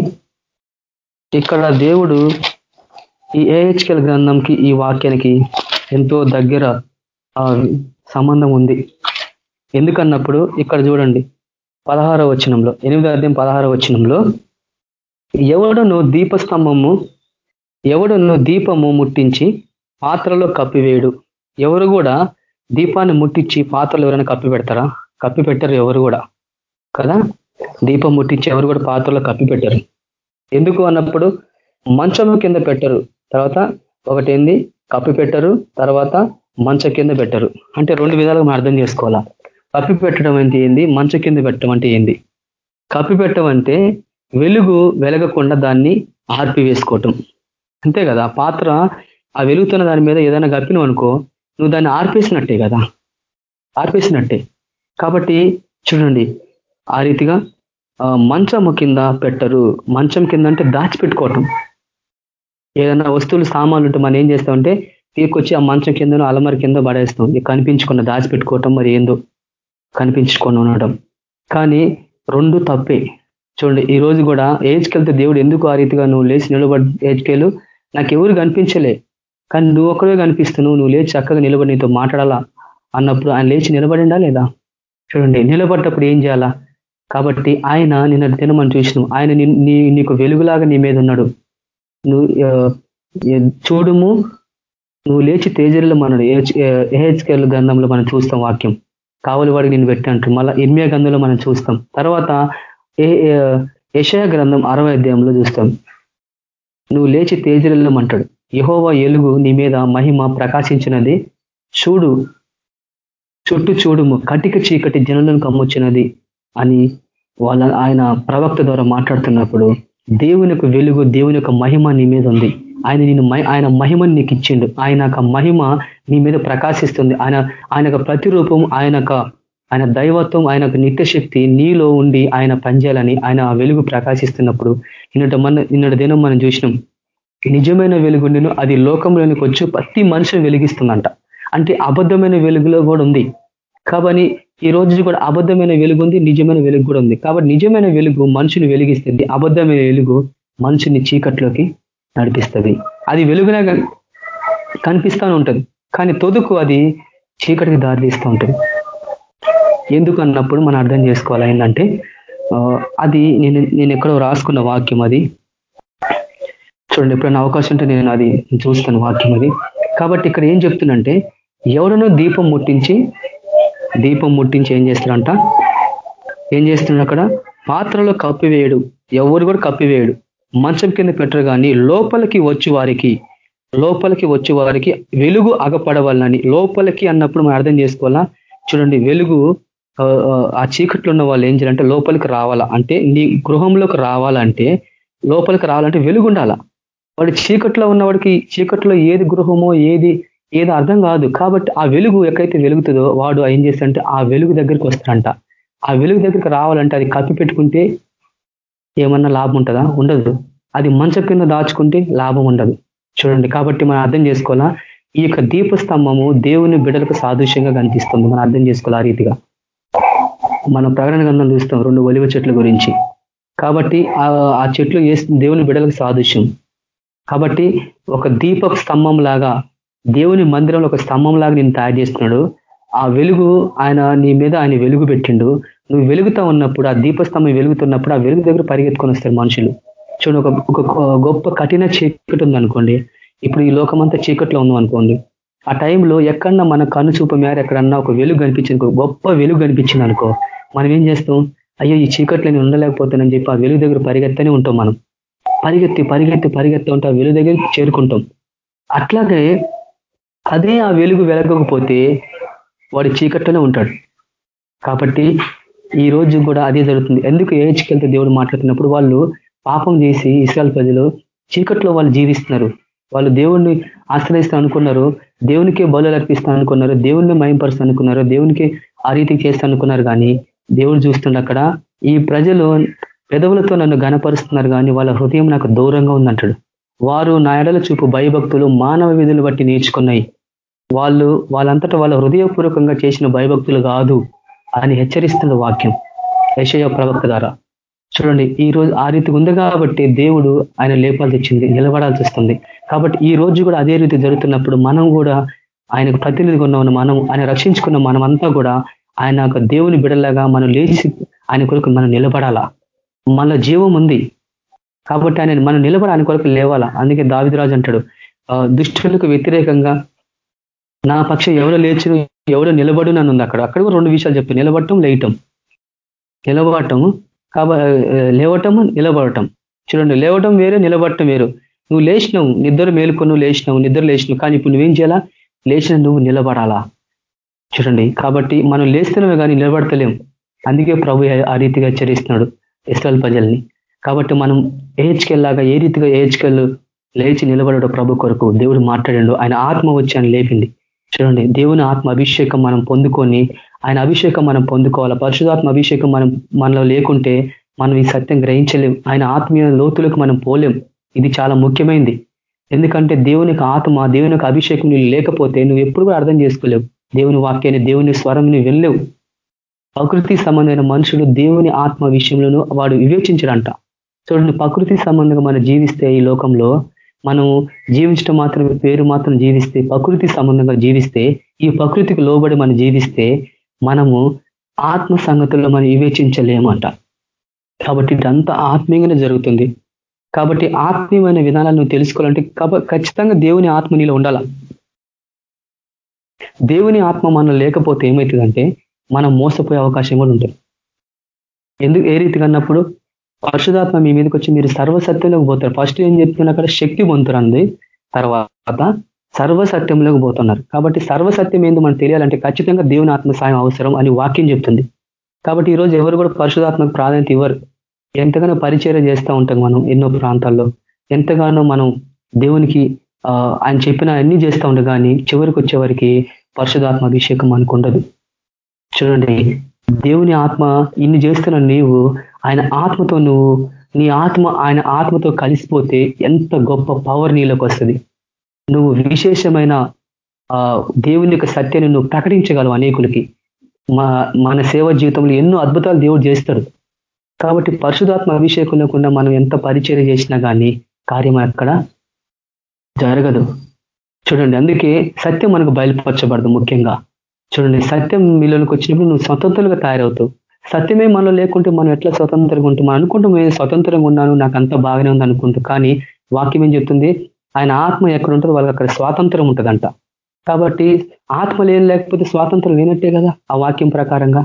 ఇక్కడ దేవుడు ఈ ఏహెచ్కెల్ గ్రంథంకి ఈ వాక్యానికి ఎంతో దగ్గర సంబంధం ఉంది. ఎందుకన్నప్పుడు ఇక్కడ చూడండి. పదహారో వచనంలో ఎనిమిదో అర్థం పదహారో వచనంలో ఎవడను దీపస్తంభము ఎవడను దీపము ముట్టించి పాత్రలో కప్పివేయడు? ఎవరు కూడా దీపాన్ని ముట్టించి పాత్రలు ఎవరైనా కప్పి పెడతారా కప్పి పెట్టరు ఎవరు కూడా. కదా? దీపం ముట్టించి ఎవరు కూడా పాత్రలో కప్పి పెట్టరు ఎందుకు అన్నప్పుడు మంచము కింద పెట్టరు. తర్వాత ఒకటేంది? కప్పి పెట్టరు తర్వాత మంచ కింద పెట్టరు. అంటే రెండు విధాలుగా మనం అర్థం చేసుకోవాలా? కప్పి పెట్టడం అంటే ఏంది? మంచ కింద పెట్టడం అంటే ఏంది? కప్పి పెట్టడం అంటే వెలుగు వెలగకుండా దాన్ని ఆర్పి వేసుకోవటం అంతే కదా? పాత్ర ఆ వెలుగుతున్న దాని మీద ఏదైనా గప్పినవు అనుకో నువ్వు దాన్ని ఆర్పేసినట్టే కదా? ఆర్పేసినట్టే. కాబట్టి చూడండి ఆ రీతిగా మంచము కింద పెట్టరు. మంచం కింద అంటే దాచిపెట్టుకోవటం. ఏదైనా వస్తువులు సామాన్లు ఉంటే మనం ఏం చేస్తామంటే తీసుకొచ్చి ఆ మంచం కిందనో అలమరి కింద పడేస్తాం కనిపించకుండా దాచిపెట్టుకోవటం మరి ఏందో? కనిపించుకొని ఉండడం కానీ రెండు తప్పే. చూడండి ఈ రోజు కూడా ఏజ్కెళ్తే దేవుడు ఎందుకు ఆ రీతిగా నువ్వు లేచి నిలబడి ఏజ్కెళ్ళు? నాకు ఎవరు కనిపించలే. కానీ నువ్వు ఒకరే కనిపిస్తున్నావు. నువ్వు లేచి చక్కగా నిలబడి నీతో మాట్లాడాలా? అన్నప్పుడు ఆయన లేచి నిలబడిండా లేదా? చూడండి నిలబడ్డప్పుడు ఏం చేయాలా? కాబట్టి ఆయన నిన్న తినమని చూసినావు ఆయన నీ నీకు వెలుగులాగా నీ మీద ఉన్నాడు. నువ్వు చూడుము నువ్వు లేచి తేజరులు మనడు ఏహెచ్కేల్ గంధంలో మనం చూస్తాం వాక్యం. కావలి వాడికి నేను పెట్టాను మళ్ళీ ఇర్మియా గంధంలో మనం చూస్తాం. తర్వాత ఏ గ్రంథం అరవై అధ్యాయంలో చూస్తాం. నువ్వు లేచి తేజరిల్లమంటాడు యహోవా ఎలుగు నీ మీద మహిమ ప్రకాశించినది. చూడు చుట్టూ చూడుము. కటిక చీకటి జనులను కమ్మొచ్చినది అని వాళ్ళ ఆయన ప్రవక్త ద్వారా మాట్లాడుతున్నప్పుడు దేవుని యొక్క వెలుగు దేవుని యొక్క మహిమ నీ మీద ఉంది. ఆయన నేను ఆయన మహిమను నీకు ఇచ్చిండు. ఆయన మహిమ నీ మీద ప్రకాశిస్తుంది. ఆయన ఆయన ప్రతిరూపం ఆయన ఆయన దైవత్వం ఆయన నిత్యశక్తి నీలో ఉండి ఆయన పనిచేయాలని ఆయన వెలుగు ప్రకాశిస్తున్నప్పుడు నిన్నటి మన నిన్నటి దినం మనం చూసినాం. నిజమైన వెలుగుండిను అది లోకంలోనికి వచ్చి ప్రతి మనిషిని వెలిగిస్తుందంట. అంటే అబద్ధమైన వెలుగులో కూడా ఉంది. కాబట్టి ఈ రోజు కూడా అబద్ధమైన వెలుగు ఉంది నిజమైన వెలుగు కూడా ఉంది. కాబట్టి నిజమైన వెలుగు మనుషుని వెలిగిస్తుంది. అబద్ధమైన వెలుగు మనుషుని చీకట్లోకి నడిపిస్తుంది. అది వెలుగులా కనిపిస్తూనే ఉంటుంది. కానీ తొదుకు అది చీకటికి దారితీస్తూ ఉంటుంది. ఎందుకు అన్నప్పుడు మనం అర్థం చేసుకోవాలి ఏంటంటే అది నేను నేను ఎక్కడో రాసుకున్న వాక్యం అది. చూడండి ఎప్పుడైనా అవకాశం ఉంటే నేను అది చూస్తాను వాక్యం అది. కాబట్టి ఇక్కడ ఏం చెప్తుందంటే ఎవడనో దీపం ముట్టించి దీపం ముట్టించి ఏం చేస్తాడంట? ఏం చేస్తున్నాడు అక్కడ? పాత్రలో కప్పివేయడు. ఎవరు కూడా కప్పివేయడు. మంచం కింద పెట్టరు కానీ లోపలికి వచ్చి వారికి లోపలికి వచ్చి వారికి వెలుగు అగపడవాలని లోపలికి అన్నప్పుడు మనం అర్థం చేసుకోవాలా? చూడండి వెలుగు ఆ చీకట్లో ఉన్న వాళ్ళు ఏం చేయాలంటే లోపలికి రావాలా? అంటే నీ గృహంలోకి రావాలంటే లోపలికి రావాలంటే వెలుగు ఉండాలా? వాడి చీకట్లో ఉన్నవాడికి చీకట్లో ఏది గృహమో ఏది ఏది అర్థం కాదు. కాబట్టి ఆ వెలుగు ఎక్కడైతే వెలుగుతుందో వాడు ఏం చేస్తాడంటే ఆ వెలుగు దగ్గరికి వస్తాడంట. ఆ వెలుగు దగ్గరికి రావాలంటే అది కప్పి పెట్టుకుంటే ఏమన్నా లాభం ఉంటుందా? ఉండదు. అది మంచ కింద దాచుకుంటే లాభం ఉండదు. చూడండి కాబట్టి మనం అర్థం చేసుకోవాలా? ఈ యొక్క దీపస్తంభము దేవుని బిడలకు సాదృశ్యంగా కనిపిస్తుంది. మనం అర్థం చేసుకోవాలి ఆ రీతిగా? మనం ప్రకటన గ్రంథం చూస్తాం రెండు ఒలివ చెట్ల గురించి. కాబట్టి ఆ చెట్లు దేవుని బిడలకు సాదృశ్యం. కాబట్టి ఒక దీప స్తంభం లాగా దేవుని మందిరంలో ఒక స్తంభం లాగా నేను తయారు చేస్తున్నాడు. ఆ వెలుగు ఆయన నీ మీద ఆయన వెలుగు పెట్టిండు. నువ్వు వెలుగుతా ఉన్నప్పుడు ఆ దీపస్తంభం వెలుగుతున్నప్పుడు ఆ వెలుగు దగ్గర పరిగెత్తుకొని వస్తారు మనుషులు. చూడండి ఒక గొప్ప కఠిన చీకటి ఉందనుకోండి. ఇప్పుడు ఈ లోకమంతా చీకట్లో ఉందాం అనుకోండి ఆ టైంలో ఎక్కడన్నా మన కన్ను చూపు మేర ఎక్కడన్నా ఒక వెలుగు కనిపించింది గొప్ప వెలుగు కనిపించింది అనుకో మనం ఏం చేస్తాం? అయ్యో ఈ చీకట్లో నేను ఉండలేకపోతానని చెప్పి ఆ వెలుగు దగ్గర పరిగెత్తనే ఉంటాం మనం. పరిగెత్తి పరిగెత్తి పరిగెత్తి ఉంటే ఆ వెలుగు దగ్గర చేరుకుంటాం. అట్లాగే అదే ఆ వెలుగు వెలగకపోతే వాడి చీకట్లోనే ఉంటాడు. కాబట్టి ఈ రోజు కూడా అదే జరుగుతుంది. ఎందుకు ఏహెచ్కెళ్తే దేవుడు మాట్లాడుతున్నప్పుడు వాళ్ళు పాపం చేసి ఇస్రాయల్ ప్రజలు చీకట్లో వాళ్ళు జీవిస్తున్నారు. వాళ్ళు దేవుణ్ణి ఆశ్రయిస్తా అనుకున్నారు దేవునికే బలు అర్పిస్తా అనుకున్నారు దేవుణ్ణి మయంపరుస్తా అనుకున్నారు దేవునికి ఆ రీతికి చేస్తా అనుకున్నారు కానీ దేవుడు చూస్తుండ అక్కడ ఈ ప్రజలు పెదవులతో నన్ను గనపరుస్తున్నారు కానీ వాళ్ళ హృదయం నాకు దూరంగా ఉందంటాడు. వారు నా ఎడల చూపు భయభక్తులు మానవ విధులు బట్టి నేర్చుకున్నాయి. వాళ్ళు వాళ్ళంతటా వాళ్ళ హృదయపూర్వకంగా చేసిన భయభక్తులు కాదు. అని హెచ్చరిస్తున్న వాక్యం. యశయ ప్రవక్త ద్వారా. చూడండి ఈ రోజు ఆ రీతి ఉంది కాబట్టి దేవుడు ఆయన లేపాల్సి వచ్చింది నిలబడాల్సి వస్తుంది. కాబట్టి ఈ రోజు కూడా అదే రీతి జరుగుతున్నప్పుడు మనం కూడా ఆయనకు ప్రతినిధిగా ఉన్న మనం ఆయన రక్షించుకున్న మనమంతా కూడా ఆయన యొక్క దేవుని బిడలాగా మనం లేచి ఆయన కొరకు మనం నిలబడాలా? మన జీవం ఉంది. కాబట్టి ఆయన మనం నిలబడి ఆయన కొరకు లేవాలా? అందుకే దావిదరాజు అంటాడు దుష్టులకు వ్యతిరేకంగా నా పక్షం ఎవరు లేచిన ఎవరు నిలబడు నన్ను ఉంది అక్కడ. అక్కడ కూడా రెండు విషయాలు చెప్పి నిలబడటం లేయటం. నిలబడటం కాబ లేవటం నిలబడటం. చూడండి లేవటం వేరే నిలబడటం వేరు. నువ్వు లేచినావు నిద్ర మేలుకొని లేచినావు నిద్ర లేచినావు కానీ ఇప్పుడు నువ్వేం చేయాలా? లేచిన నువ్వు నిలబడాలా? చూడండి కాబట్టి మనం లేస్తున్నామే కానీ నిలబడతలేం. అందుకే ప్రభు ఆ రీతిగా హెచ్చరిస్తున్నాడు ఇస్రాయల్ ప్రజల్ని. కాబట్టి మనం ఏహెచ్కెళ్ళాగా ఏ రీతిగా ఏహెచ్కెళ్ళు లేచి నిలబడడు ప్రభు కొరకు. దేవుడు మాట్లాడండు ఆయన ఆత్మ వచ్చి ఆయన లేపింది. చూడండి దేవుని ఆత్మ అభిషేకం మనం పొందుకొని ఆయన అభిషేకం మనం పొందుకోవాలి? పరిశుధాత్మ అభిషేకం మనం మనలో లేకుంటే మనం ఈ సత్యం గ్రహించలేం. ఆయన ఆత్మీయ లోతులకు మనం పోలేం. ఇది చాలా ముఖ్యమైనది ఎందుకంటే దేవునికి ఆత్మ దేవుని అభిషేకం నువ్వు లేకపోతే నువ్వు ఎప్పుడు కూడా అర్థం చేసుకోలేవు. దేవుని వాక్యాన్ని దేవుని స్వరంని వెళ్ళలేవు ప్రకృతి సంబంధమైన మనుషులు దేవుని ఆత్మ విషయంలోనూ వాడు వివేచించడంట. చూడండి ప్రకృతి సంబంధంగా మనం జీవిస్తే ఈ లోకంలో మనం జీవించడం మాత్రమే పేరు మాత్రం జీవిస్తే ప్రకృతి సంబంధంగా జీవిస్తే ఈ ప్రకృతికి లోబడి మనం జీవిస్తే మనము ఆత్మ సంగతుల్లో మనం వివేచించలేమంట. కాబట్టి ఇదంతా ఆత్మీయంగానే జరుగుతుంది. కాబట్టి ఆత్మీయమైన విధానాలను తెలుసుకోవాలంటే ఖచ్చితంగా దేవుని ఆత్మ నీలో ఉండాల. దేవుని ఆత్మ మనం లేకపోతే ఏమవుతుందంటే మనం మోసపోయే అవకాశం కూడా ఉంటుంది. ఎందుకు ఏ రీతిగా అన్నప్పుడు పరిశుధాత్మ మీ మీదకి వచ్చి మీరు సర్వసత్యంలోకి పోతారు. ఫస్ట్ ఏం చెప్తున్నా అక్కడ? శక్తి పొందుతుంది తర్వాత సర్వసత్యంలోకి పోతున్నారు. కాబట్టి సర్వసత్యం ఏందో మనం తెలియాలంటే ఖచ్చితంగా దేవుని ఆత్మ సాయం అవసరం అని వాక్యం చెప్తుంది. కాబట్టి ఈరోజు ఎవరు కూడా పరిశుధాత్మకు ప్రాధాన్యత ఇవ్వరు. ఎంతగానో పరిచయం చేస్తూ ఉంటాం మనం ఎన్నో ప్రాంతాల్లో. ఎంతగానో మనం దేవునికి ఆయన చెప్పిన అన్ని చేస్తూ ఉండే కానీ చివరికి వచ్చేవారికి పరిశుధాత్మ అభిషేకం మనకు ఉండదు. చూడండి దేవుని ఆత్మ ఇన్ని చేస్తున్న నీవు ఆయన ఆత్మతో నువ్వు నీ ఆత్మ ఆయన ఆత్మతో కలిసిపోతే ఎంత గొప్ప పవర్ నీలోకి వస్తుంది. నువ్వు విశేషమైన దేవుని యొక్క సత్యాన్ని నువ్వు ప్రకటించగలవు అనేకులకి. మన సేవ జీవితంలో ఎన్నో అద్భుతాలు దేవుడు చేస్తాడు. కాబట్టి పరిశుధాత్మ అభిషేకం లేకుండా మనం ఎంత పరిచయం చేసినా కానీ కార్యం అక్కడ జరగదు. చూడండి అందుకే సత్యం మనకు బయలుపరచబడదు ముఖ్యంగా. చూడండి సత్యం మీలోనికి వచ్చినప్పుడు నువ్వు స్వతంత్రంగా తయారవుతావు. సత్యమే మనలో లేకుంటే మనం ఎట్లా స్వతంత్రంగా ఉంటాం మనం అనుకుంటాం. నేను స్వతంత్రంగా ఉన్నాను నాకు అంత బాగానే ఉంది అనుకుంటూ. కానీ వాక్యం ఏం చెప్తుంది? ఆయన ఆత్మ ఎక్కడ ఉంటుందో వాళ్ళకి అక్కడ స్వాతంత్రం ఉంటుందంట. కాబట్టి ఆత్మ లేని లేకపోతే స్వాతంత్రం లేనట్టే కదా ఆ వాక్యం ప్రకారంగా.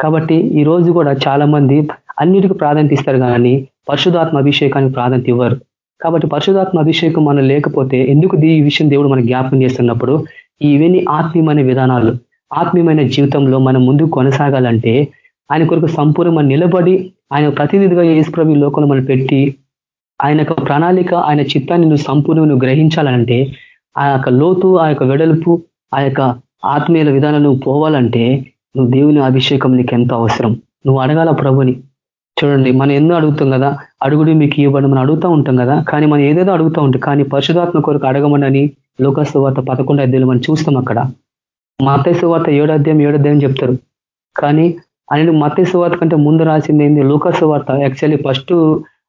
కాబట్టి ఈ రోజు కూడా చాలా మంది అన్నిటికీ ప్రాధాన్యత ఇస్తారు కానీ పరిశుధాత్మ అభిషేకానికి ప్రాధాన్యత ఇవ్వరు. కాబట్టి పరిశుధాత్మ అభిషేకం మనం లేకపోతే ఎందుకు ఈ విషయం దేవుడు మనకు జ్ఞాపకం చేస్తున్నప్పుడు ఇవన్నీ ఆత్మీయమైన విధానాలు. ఆత్మీయమైన జీవితంలో మనం ముందు కొనసాగాలంటే ఆయన కొరకు సంపూర్ణ నిలబడి ఆయన ప్రతినిధిగా యేసుప్రభు లోకంలో మనం పెట్టి ఆయన యొక్క ప్రణాళిక ఆయన చిత్తాన్ని నువ్వు సంపూర్ణంగా నువ్వు గ్రహించాలంటే ఆ యొక్క లోతు ఆ యొక్క వెడల్పు ఆ యొక్క ఆత్మీయుల విధానం నువ్వు పోవాలంటే నువ్వు దేవుని అభిషేకం నీకు ఎంతో అవసరం. నువ్వు అడగాల ప్రభుని. చూడండి మనం ఎన్నో అడుగుతాం కదా అడుగుడు మీకు ఇవ్వబడి మనం అడుగుతూ ఉంటాం కదా కానీ మనం ఏదేదో అడుగుతూ ఉంటాం కానీ పరిశుధాత్మ కొరకు అడగమని లోకస్తు వార్త పదకొండు అధ్యాయులు మనం చూస్తాం అక్కడ. మతేసు వార్త ఏడు అధ్యాయం ఏడు అధ్యాయం చెప్తారు. కానీ ఆయన మతేసు వార్త కంటే ముందు రాసింది ఏంది? లోకాసువార్త యాక్చువల్లీ ఫస్ట్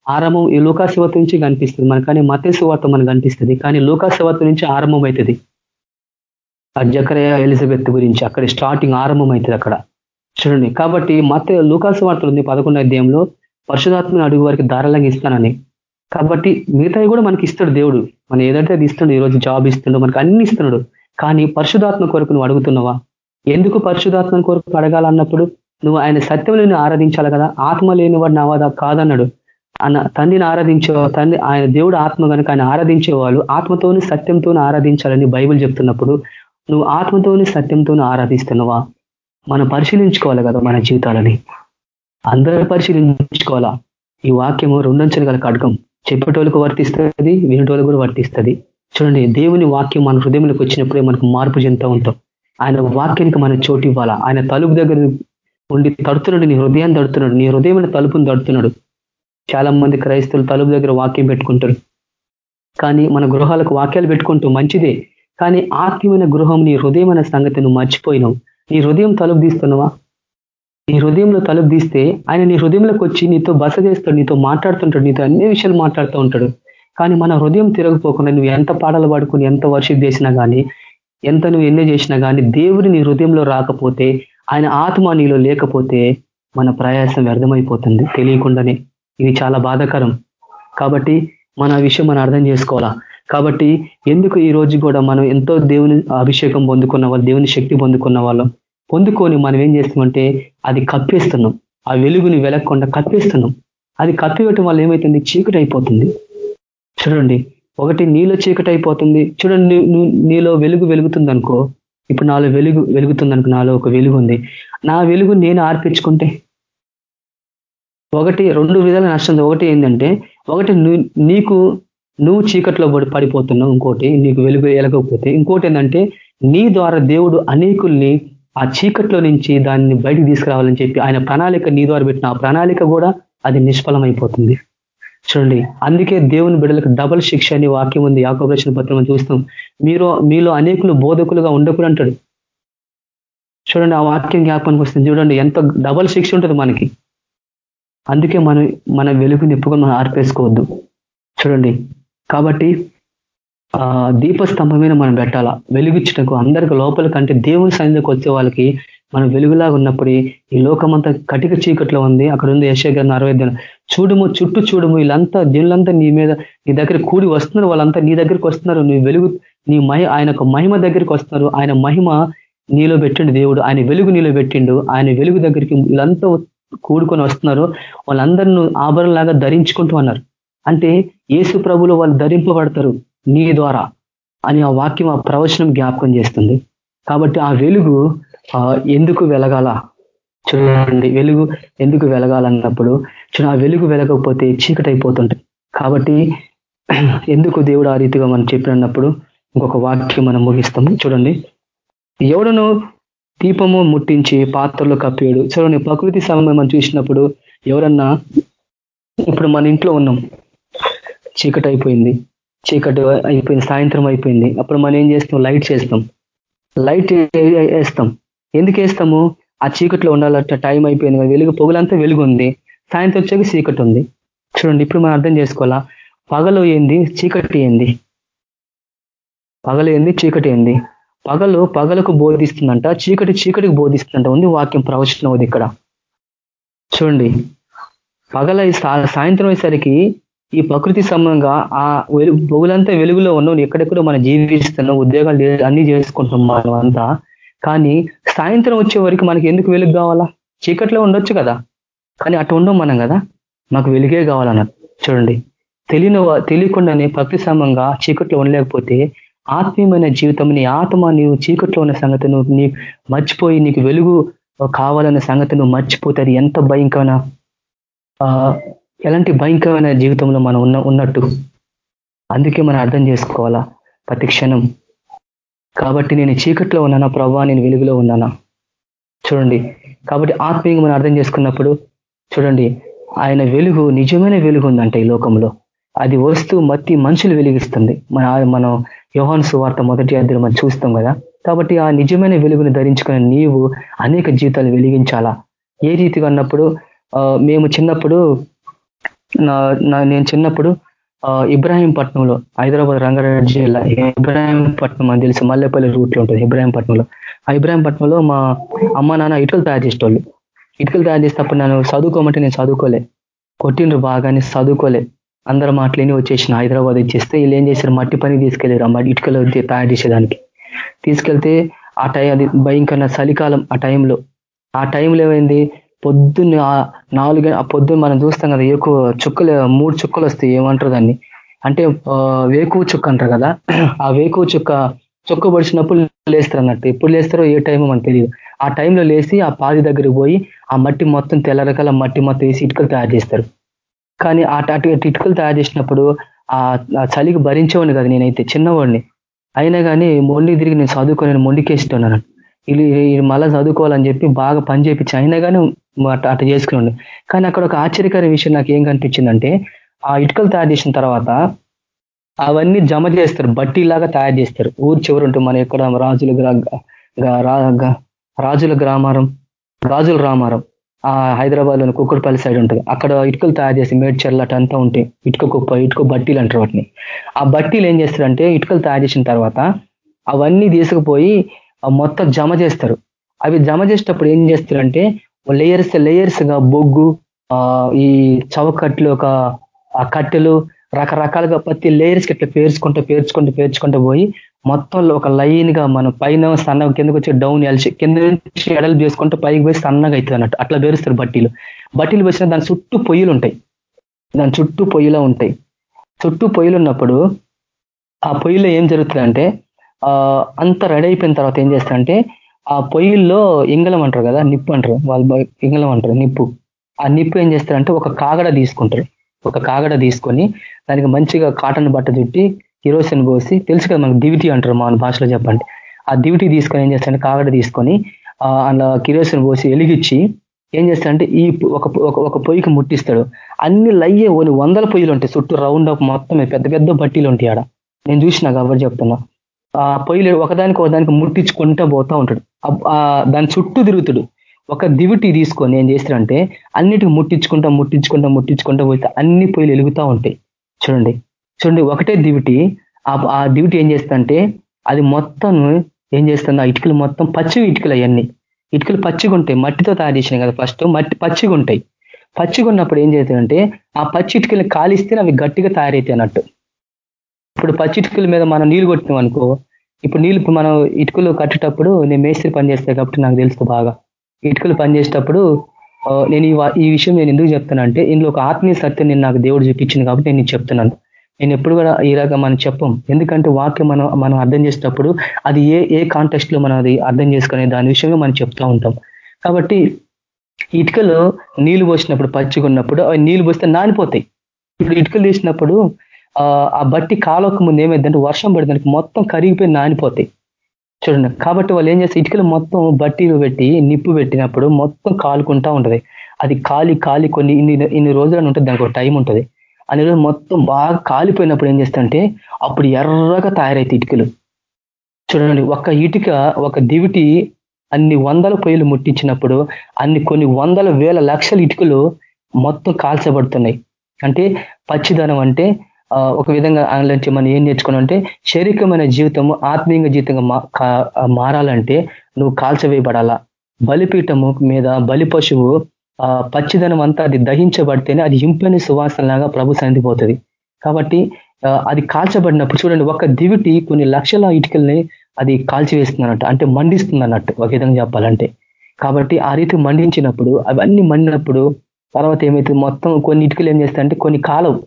ఆరంభం ఈ లోకాశివత నుంచి కనిపిస్తుంది. మనకు కానీ మతేసు వార్త మనకు కనిపిస్తుంది. కానీ లోకాశివత నుంచి ఆరంభం అవుతుంది జకరయ ఎలిజబెత్ గురించి అక్కడ స్టార్టింగ్ ఆరంభం అవుతుంది అక్కడ. చూడండి. కాబట్టి మత లూకాసు వార్తలు ఉంది పదకొండు అధ్యాయంలో. పరిశుధాత్మని అడుగు వారికి ధారాళంగా ఇస్తానని. కాబట్టి మిగతావి కూడా మనకి ఇస్తాడు దేవుడు. మనం ఏదంటే అది ఇస్తున్నాడు ఈరోజు జాబ్ ఇస్తుండో మనకి అన్ని ఇస్తున్నాడు. కానీ పరిశుధాత్మ కొరకు నువ్వు అడుగుతున్నావా? ఎందుకు పరిశుధాత్మ కొరకు అడగాలన్నప్పుడు? నువ్వు ఆయన సత్యములను ఆరాధించాలి కదా. ఆత్మ లేనివాడు నావాదా కాదన్నాడు. అన్న తండ్రిని ఆరాధించే తండ్రి ఆయన దేవుడు ఆత్మ కనుక ఆయన ఆరాధించే వాళ్ళు ఆత్మతోని సత్యంతోని ఆరాధించాలని బైబిల్ చెప్తున్నప్పుడు నువ్వు ఆత్మతోని సత్యంతోని ఆరాధిస్తున్నావా? మనం పరిశీలించుకోవాలి కదా మన జీవితాలని. అందరూ పరిశీలించుకోవాలా? ఈ వాక్యము రెండంచెలు గల కడకం చెప్పేటోళ్ళకు వర్తిస్తుంది వినేటోళ్ళు కూడా వర్తిస్తుంది. చూడండి దేవుని వాక్యం మన హృదయంలోకి వచ్చినప్పుడే మనకు మార్పు చెందుతూ ఉంటాం. ఆయన వాక్యానికి మనం చోటు ఇవ్వాలా? ఆయన తలుపు దగ్గర ఉండి తడుతున్నాడు నీ హృదయాన్ని తడుతున్నాడు నీ హృదయమైన తలుపుని తడుతున్నాడు. చాలా మంది క్రైస్తవులు తలుపు దగ్గర వాక్యం పెట్టుకుంటారు. కానీ మన గృహాలకు వాక్యాలు పెట్టుకుంటూ మంచిదే. కానీ ఆత్మీయమైన గృహం నీ హృదయమైన సంగతి నువ్వు మర్చిపోయినావు. నీ హృదయం తలుపు తీస్తున్నావా? నీ హృదయంలో తలుపు తీస్తే ఆయన నీ హృదయంలోకి వచ్చి నీతో బస చేస్తాడు నీతో మాట్లాడుతుంటాడు నీతో అన్ని విషయాలు మాట్లాడుతూ ఉంటాడు. కానీ మన హృదయం తిరగపోకుండా నువ్వు ఎంత పాటలు పాడుకుని ఎంత వర్షిప్ చేసినా కానీ ఎంత నువ్వు ఎన్నో చేసినా కానీ దేవుడు నీ హృదయంలో రాకపోతే ఆయన ఆత్మ నీలో లేకపోతే మన ప్రయాసం వ్యర్థమైపోతుంది. తెలియకుండానే ఇది చాలా బాధాకరం. కాబట్టి మన విషయం మనం అర్థం చేసుకోవాలా? కాబట్టి ఎందుకు ఈ రోజు కూడా మనం ఎంతో దేవుని అభిషేకం పొందుకున్న వాళ్ళు దేవుని శక్తి పొందుకున్న వాళ్ళం? పొందుకొని మనం ఏం చేస్తామంటే అది కప్పేస్తున్నాం. ఆ వెలుగుని వెలగకుండా కప్పేస్తున్నాం. అది కప్పివేయటం వల్ల ఏమవుతుంది చీకటి అయిపోతుంది చూడండి ఒకటి నీలో చీకటి అయిపోతుంది చూడండి నీలో వెలుగు వెలుగుతుంది అనుకో ఇప్పుడు నాలో వెలుగు వెలుగుతుంది అనుకో నాలో ఒక వెలుగు ఉంది. నా వెలుగు నేను ఆర్పించుకుంటే ఒకటి రెండు విధాల నష్టం ఒకటి ఏంటంటే ఒకటి నీకు నువ్వు చీకట్లో పడిపోతున్నావు ఇంకోటి నీకు వెలుగు ఎలగకపోతే ఇంకోటి ఏంటంటే నీ ద్వారా దేవుడు అనేకుల్ని ఆ చీకట్లో నుంచి దాన్ని బయటికి తీసుకురావాలని చెప్పి ఆయన ప్రణాళిక నీ ద్వారా పెట్టిన ఆ ప్రణాళిక కూడా అది నిష్ఫలమైపోతుంది. చూడండి. అందుకే దేవుని బిడ్డలకు డబల్ శిక్ష అని వాక్యం ఉంది. యాకోబేషన్ పత్రం చూస్తాం. మీరు మీలో అనేకులు బోధకులుగా ఉండకూడదు అంటాడు. చూడండి ఆ వాక్యం జ్ఞాపకానికి వస్తుంది. చూడండి ఎంత డబల్ శిక్ష ఉంటుంది మనకి. అందుకే మనం మన వెలుగు నిప్పుకొని మనం ఆర్పేసుకోవద్దు. చూడండి. కాబట్టి ఆ దీపస్తంభమైన మనం పెట్టాలా? వెలుగుచ్చటకు అందరికి లోపల కంటే దేవుని సన్నిధికి వచ్చే వాళ్ళకి మనం వెలుగులాగా ఉన్నప్పుడు ఈ లోకమంతా కటిక చీకట్లో ఉంది. అక్కడ ఉంది యశ గారిని చూడము చూడుము చుట్టూ చూడము వీళ్ళంతా జనులంతా నీ మీద నీ దగ్గర కూడి వస్తున్నారు. వాళ్ళంతా నీ దగ్గరికి వస్తున్నారు. నీ వెలుగు నీ మహి ఆయన మహిమ దగ్గరికి వస్తున్నారు. ఆయన మహిమ నీలో పెట్టిండు దేవుడు. ఆయన వెలుగు నీలో పెట్టిండు. ఆయన వెలుగు దగ్గరికి వీళ్ళంతా కూడుకొని వస్తున్నారు. వాళ్ళందరూ ఆభరణలాగా ధరించుకుంటూ అన్నారు అంటే ఏసు ప్రభులు వాళ్ళు ధరింపబడతారు నీ ద్వారా అని ఆ వాక్యం ఆ ప్రవచనం జ్ఞాపకం చేస్తుంది. కాబట్టి ఆ వెలుగు ఎందుకు వెలగాల? చూడండి వెలుగు ఎందుకు వెలగాలన్నప్పుడు చూడ ఆ వెలుగు వెలగకపోతే చీకటి అయిపోతుంటుంది కాబట్టి ఎందుకు దేవుడు ఆ రీతిగా మనం చెప్పినప్పుడు ఇంకొక వాక్యం మనం ముగిస్తాము చూడండి. ఎవడను దీపము ముట్టించి పాత్రలో కప్పేడు. చూడండి ప్రకృతి సమయం మనం చూసినప్పుడు ఎవరన్నా ఇప్పుడు మన ఇంట్లో ఉన్నాం. చీకటి అయిపోయింది చీకటి అయిపోయింది సాయంత్రం అయిపోయింది. అప్పుడు మనం ఏం చేస్తాం? లైట్ చేస్తాం. లైట్ వేస్తాం. ఎందుకు వేస్తాము? ఆ చీకట్లో ఉండాలంటే టైం అయిపోయింది వెలుగు పొగులంతా వెలుగు ఉంది సాయంత్రం వచ్చాక చీకటి ఉంది. చూడండి ఇప్పుడు మనం అర్థం చేసుకోవాలా? పగలు ఏంది? చీకటి ఏంది? పగలు ఏంది? చీకటి ఏంది? పగలు పగలకు బోధిస్తుందంట చీకటి చీకటికి బోధిస్తుందంట. ఉంది వాక్యం ప్రవచనం ఉంది ఇక్కడ. చూడండి పగల సాయంత్రం అయ్యేసరికి ఈ ప్రకృతి సంబంధంగా ఆ వెలుగు పొగులంతా వెలుగులో ఉన్నాం ఎక్కడెక్కడో మనం జీవిస్తున్నాం ఉద్యోగాలు అన్ని చేసుకుంటున్నాం మనం అంతా కానీ సాయంత్రం వచ్చే వరకు మనకి ఎందుకు వెలుగు కావాలా? చీకట్లో ఉండొచ్చు కదా. కానీ అటు ఉండం మనం కదా. మాకు వెలుగే కావాలన్నారు. చూడండి. తెలియని తెలియకుండానే ప్రకృతి సమంగా చీకట్లో ఉండలేకపోతే ఆత్మీయమైన జీవితం నీ ఆత్మ నీవు చీకట్లో ఉన్న సంగతి నువ్వు నీ మర్చిపోయి నీకు వెలుగు కావాలన్న సంగతి నువ్వు మర్చిపోతే అది ఎంత భయంకరమైన ఎలాంటి భయంకరమైన జీవితంలో మనం ఉన్న ఉన్నట్టు. అందుకే మనం అర్థం చేసుకోవాలా? ప్రతి క్షణం కాబట్టి నేను చీకట్లో ఉన్నానా? ప్రభా నేను వెలుగులో ఉన్నానా? చూడండి. కాబట్టి ఆత్మీయంగా మనం అర్థం చేసుకున్నప్పుడు చూడండి ఆయన వెలుగు నిజమైన వెలుగు ఉందంట ఈ లోకంలో. అది వస్తూ మత్తి మనుషులు వెలిగిస్తుంది. మన మనం యోహాన్ సువార్త మొదటి అద్దరు మనం చూస్తాం కదా. కాబట్టి ఆ నిజమైన వెలుగుని ధరించుకునే నీవు అనేక జీవితాలు వెలిగించాలా? ఏ రీతిగా అన్నప్పుడు మేము చిన్నప్పుడు నేను చిన్నప్పుడు ఇబ్రాహీంపట్నంలో హైదరాబాద్ రంగారెడ్డి జిల్లా ఇబ్రాహీంపట్నం అని తెలిసి మల్లెపల్లి రూట్లో ఉంటుంది ఇబ్రాహీంపట్నంలో. ఆ ఇబ్రాహీంపట్నంలో మా అమ్మ నాన్న ఇటుకలు తయారు చేసేటోళ్ళు. ఇటుకలు తయారు చేసేటప్పుడు నన్ను చదువుకోమంటే నేను చదువుకోలే. కొట్టిండ్రు బాగానే చదువుకోలే. అందరూ మాటలేని వచ్చేసిన హైదరాబాద్ వచ్చేస్తే వీళ్ళు ఏం చేశారు? మట్టి పని తీసుకెళ్ళారు ఆ ఇటుకలు తయారు చేసేదానికి. తీసుకెళ్తే ఆ టైం అది భయంకర చలికాలం ఆ టైంలో. ఆ టైంలో ఏమైంది? పొద్దున్న నాలుగు ఆ పొద్దున్న మనం చూస్తాం కదా ఎక్కువ చుక్కలు మూడు చుక్కలు వస్తాయి ఏమంటారు దాన్ని? అంటే వేకువ చుక్క అంటారు కదా ఆ వేకువ చుక్క చుక్క పడిచినప్పుడు లేస్తారు అన్నట్టు. ఎప్పుడు లేస్తారో ఏ టైం మనకు తెలియదు ఆ టైంలో లేచి ఆ పాది దగ్గరికి పోయి ఆ మట్టి మొత్తం తెల్ల రకాల మట్టి మొత్తం వేసి ఇటుకలు తయారు చేస్తారు. కానీ ఆ ఇటుకలు తయారు చేసినప్పుడు ఆ చలికి భరించేవాడిని కదా నేనైతే చిన్నవాడిని. అయినా కానీ మొండి తిరిగి నేను చదువుకొని మొండికేస్తున్నాను వీళ్ళు మళ్ళీ చదువుకోవాలని చెప్పి బాగా పని చేయించి అయినా కానీ అట్లా చేసుకున్నాడు. కానీ అక్కడ ఒక ఆశ్చర్యకర విషయం నాకు ఏం కనిపించిందంటే ఆ ఇటుకలు తయారు చేసిన తర్వాత అవన్నీ జమ చేస్తారు బట్టీలాగా తయారు చేస్తారు. ఊరు చివరు ఉంటుంది మన ఎక్కడ రాజుల రాజుల గ్రామారం రాజుల రామారం ఆ హైదరాబాద్లోని కుక్కడపల్లి సైడ్ ఉంటుంది. అక్కడ ఇటుకలు తయారు చేసి మేడ్చర్ల అంతా ఉంటాయి ఇటుక కుప్ప ఇటుక బట్టీలు అంటారు వాటిని. ఆ బట్టీలు ఏం చేస్తారంటే ఇటుకలు తయారు చేసిన తర్వాత అవన్నీ తీసుకుపోయి మొత్తం జమ చేస్తారు. అవి జమ చేసేటప్పుడు ఏం చేస్తారంటే లేయర్స్ లేయర్స్గా బొగ్గు ఈ చవకట్లు ఒక కట్టెలు రకరకాలుగా ప్రతి లేయర్స్ ఇట్లా పేర్చుకుంటూ పేర్చుకుంటూ పేర్చుకుంటూ పోయి మొత్తంలో ఒక లైన్గా మనం పైన సన్నగా కిందకు వచ్చి డౌన్ ఎల్చి కింద నుంచి ఎడలు చేసుకుంటూ పైకి పోయి సన్నగా అవుతుంది అన్నట్టు. అట్లా పేరుస్తారు బట్టీలు. బట్టీలు వచ్చిన దాని చుట్టూ పొయ్యిలు ఉంటాయి. దాని చుట్టూ పొయ్యిలో ఉంటాయి. చుట్టూ పొయ్యిలు ఉన్నప్పుడు ఆ పొయ్యిలో ఏం జరుగుతుందంటే అంత రెడీ అయిపోయిన తర్వాత ఏం చేస్తారంటే ఆ పొయ్యిల్లో ఇంగళం అంటారు కదా నిప్పు అంటారు. వాళ్ళు ఇంగళం అంటారు నిప్పు. ఆ నిప్పు ఏం చేస్తారంటే ఒక కాగడ తీసుకుంటారు. ఒక కాగడ తీసుకొని దానికి మంచిగా కాటన్ బట్ట చుట్టి కిరోసిన్ పోసి తెలుసు కదా మనకు దివిటి అంటారు మన భాషలో చెప్పండి. ఆ దివిటి తీసుకొని ఏం చేస్తారంటే కాగడ తీసుకొని అలా కిరోసిన్ పోసి వెలిగించి ఏం చేస్తాడంటే ఈ ఒక ఒక పొయ్యికి ముట్టిస్తాడు. అన్ని లయ్యే ఓని వందల పొయ్యిలు ఉంటాయి. చుట్టూ రౌండ్ అప్ మొత్తం పెద్ద పెద్ద బట్టీలు ఉంటాయి ఆడ. నేను చూసిన కాబట్టి చెప్తున్నా. ఆ పొయ్యిలు ఒకదానికి ఒకదానికి ముట్టించుకుంటూ పోతా ఉంటాడు. దాని చుట్టూ తిరుగుతుడు. ఒక దివిటి తీసుకొని ఏం చేస్తాడంటే అన్నిటికి ముట్టించుకుంటా ముట్టించుకుంటా ముట్టించుకుంటా పోతే అన్ని పొయ్యిలు ఎలుగుతూ ఉంటాయి. చూడండి. చూడండి ఒకటే దివిటి. ఆ దివిటి ఏం చేస్తుందంటే అది మొత్తం ఏం చేస్తుంది ఆ ఇటుకలు మొత్తం పచ్చి ఇటుకలు అవన్నీ. ఇటుకలు పచ్చిగా ఉంటాయి. మట్టితో తయారు చేసినాయి కదా ఫస్ట్. మట్టి పచ్చిగా ఉంటాయి. పచ్చిగా ఉన్నప్పుడు ఏం చేస్తుందంటే ఆ పచ్చి ఇటుకలు కాలిస్తే అవి గట్టిగా తయారైతాయి అన్నట్టు. ఇప్పుడు పచ్చి ఇటుకల మీద మనం నీళ్ళు కొట్టినాం అనుకో ఇప్పుడు నీళ్ళు మనం ఇటుకలు కట్టేటప్పుడు నేను మేస్త్రి పని చేస్తాను కాబట్టి నాకు తెలుసు బాగా. ఇటుకలు పనిచేసేటప్పుడు నేను ఈ విషయం నేను ఎందుకు చెప్తానంటే ఇందులో ఒక ఆత్మీయ సత్యం నేను నాకు దేవుడు చూపించింది కాబట్టి నేను చెప్తున్నాను. నేను ఎప్పుడు కూడా ఇలాగ మనం చెప్పం. ఎందుకంటే వాక్యం మనం మనం అర్థం చేసేటప్పుడు అది ఏ ఏ కాంటెక్స్ట్లో మనం అది అర్థం చేసుకునే దాని విషయంగా మనం చెప్తూ ఉంటాం. కాబట్టి ఇటుకలు నీళ్ళు పోసినప్పుడు పచ్చిగా ఉన్నప్పుడు అవి నీళ్ళు పోస్తే నానిపోతాయి. ఇప్పుడు ఇటుకలు తీసినప్పుడు ఆ బట్టి కాలకు ముందు ఏమైందంటే వర్షం పడిదానికి మొత్తం కరిగిపోయి నానిపోతాయి. చూడండి కాబట్టి వాళ్ళు ఏం చేస్తే ఇటుకలు మొత్తం బట్టీలు పెట్టి నిప్పు పెట్టినప్పుడు మొత్తం కాలుకుంటా ఉంటుంది. అది కాలి కాలి కొన్ని ఇన్ని ఇన్ని రోజులను ఉంటుంది దానికి ఒక టైం ఉంటుంది. అన్ని రోజులు మొత్తం బాగా కాలిపోయినప్పుడు ఏం చేస్తుంటే అప్పుడు ఎర్రగా తయారైతే ఇటుకలు. చూడండి ఒక ఇటుక ఒక దివిటి అన్ని వందల పొయ్యిలు ముట్టించినప్పుడు అన్ని కొన్ని వందల వేల లక్షల ఇటుకలు మొత్తం కాల్చబడుతున్నాయి. అంటే పచ్చిదనం అంటే ఒక విధంగా నుంచి మనం ఏం నేర్చుకున్నామంటే శరీరమైన జీవితము ఆత్మీయంగా జీవితంగా మారాలంటే నువ్వు కాల్చవేయబడాలా? బలిపీఠము మీద బలి పశువు పచ్చిదనం అంతా అది దహించబడితేనే అది ఇంపని సువాసనలాగా ప్రభు పోతుంది. కాబట్టి అది కాల్చబడినప్పుడు చూడండి ఒక దివిటి కొన్ని లక్షల ఇటుకల్ని అది కాల్చివేస్తుందన్నట్టు అంటే మండిస్తుంది అన్నట్టు ఒక విధంగా చెప్పాలంటే. కాబట్టి ఆ రీతి మండించినప్పుడు అవన్నీ మండినప్పుడు తర్వాత ఏమైతే మొత్తం కొన్ని ఇటుకలు ఏం చేస్తాయంటే కొన్ని కాలవు.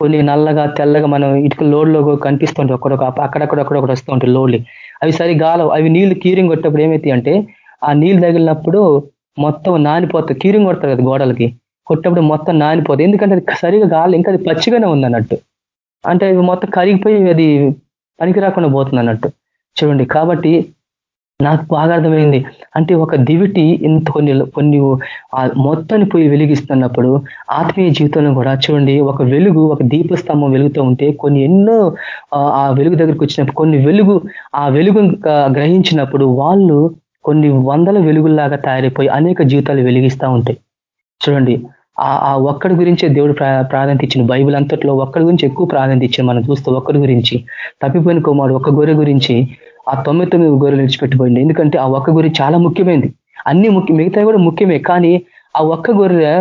కొన్ని నల్లగా తెల్లగా మనం ఇటుక లోడ్లో కనిపిస్తుంటాయి ఒకడొక అక్కడక్కడ ఒకటి వస్తూ ఉంటాయి లోడ్లు. అవి సరి గాలవు. అవి నీళ్ళు కీరింగ్ కొట్టేప్పుడు ఏమైతే అంటే ఆ నీళ్ళు తగిలినప్పుడు మొత్తం నానిపోతుంది కీరింగ్ కొడతారు కదా గోడలకి. కొట్టినప్పుడు మొత్తం నానిపోతుంది ఎందుకంటే అది సరిగా గాలి ఇంకా అది పచ్చిగానే ఉంది అన్నట్టు అంటే మొత్తం కరిగిపోయి అది పనికి రాకుండా పోతుంది అన్నట్టు చూడండి. కాబట్టి నాకు బాగా అర్థమైంది. అంటే ఒక దివిటి ఇంత కొన్ని కొన్ని మొత్తాన్ని పోయి వెలిగిస్తున్నప్పుడు ఆత్మీయ జీవితంలో కూడా చూడండి ఒక వెలుగు ఒక దీపస్తంభం వెలుగుతూ ఉంటే కొన్ని ఎన్నో ఆ వెలుగు దగ్గరికి వచ్చినప్పుడు కొన్ని వెలుగు ఆ వెలుగు గ్రహించినప్పుడు వాళ్ళు కొన్ని వందల వెలుగుల్లాగా తయారైపోయి అనేక జీవితాలు వెలిగిస్తూ ఉంటాయి. చూడండి ఆ ఒక్కడి గురించే దేవుడు ప్రాధాన్యత ఇచ్చిన బైబిల్ అంతట్లో ఒక్కడి గురించి ఎక్కువ ప్రాధాన్యత ఇచ్చింది మనం చూస్తే ఒక్కడి గురించి తప్పిపోయిన కుమారుడు ఒక్క గొర్రె గురించి ఆ తొమ్మిది తొమ్మిది గొర్రెలు విడిచిపెట్టిపోయింది. ఎందుకంటే ఆ ఒక్క గొర్రె చాలా ముఖ్యమైనది అన్ని ముఖ్య మిగతా కూడా ముఖ్యమే కానీ ఆ ఒక్క గొర్రె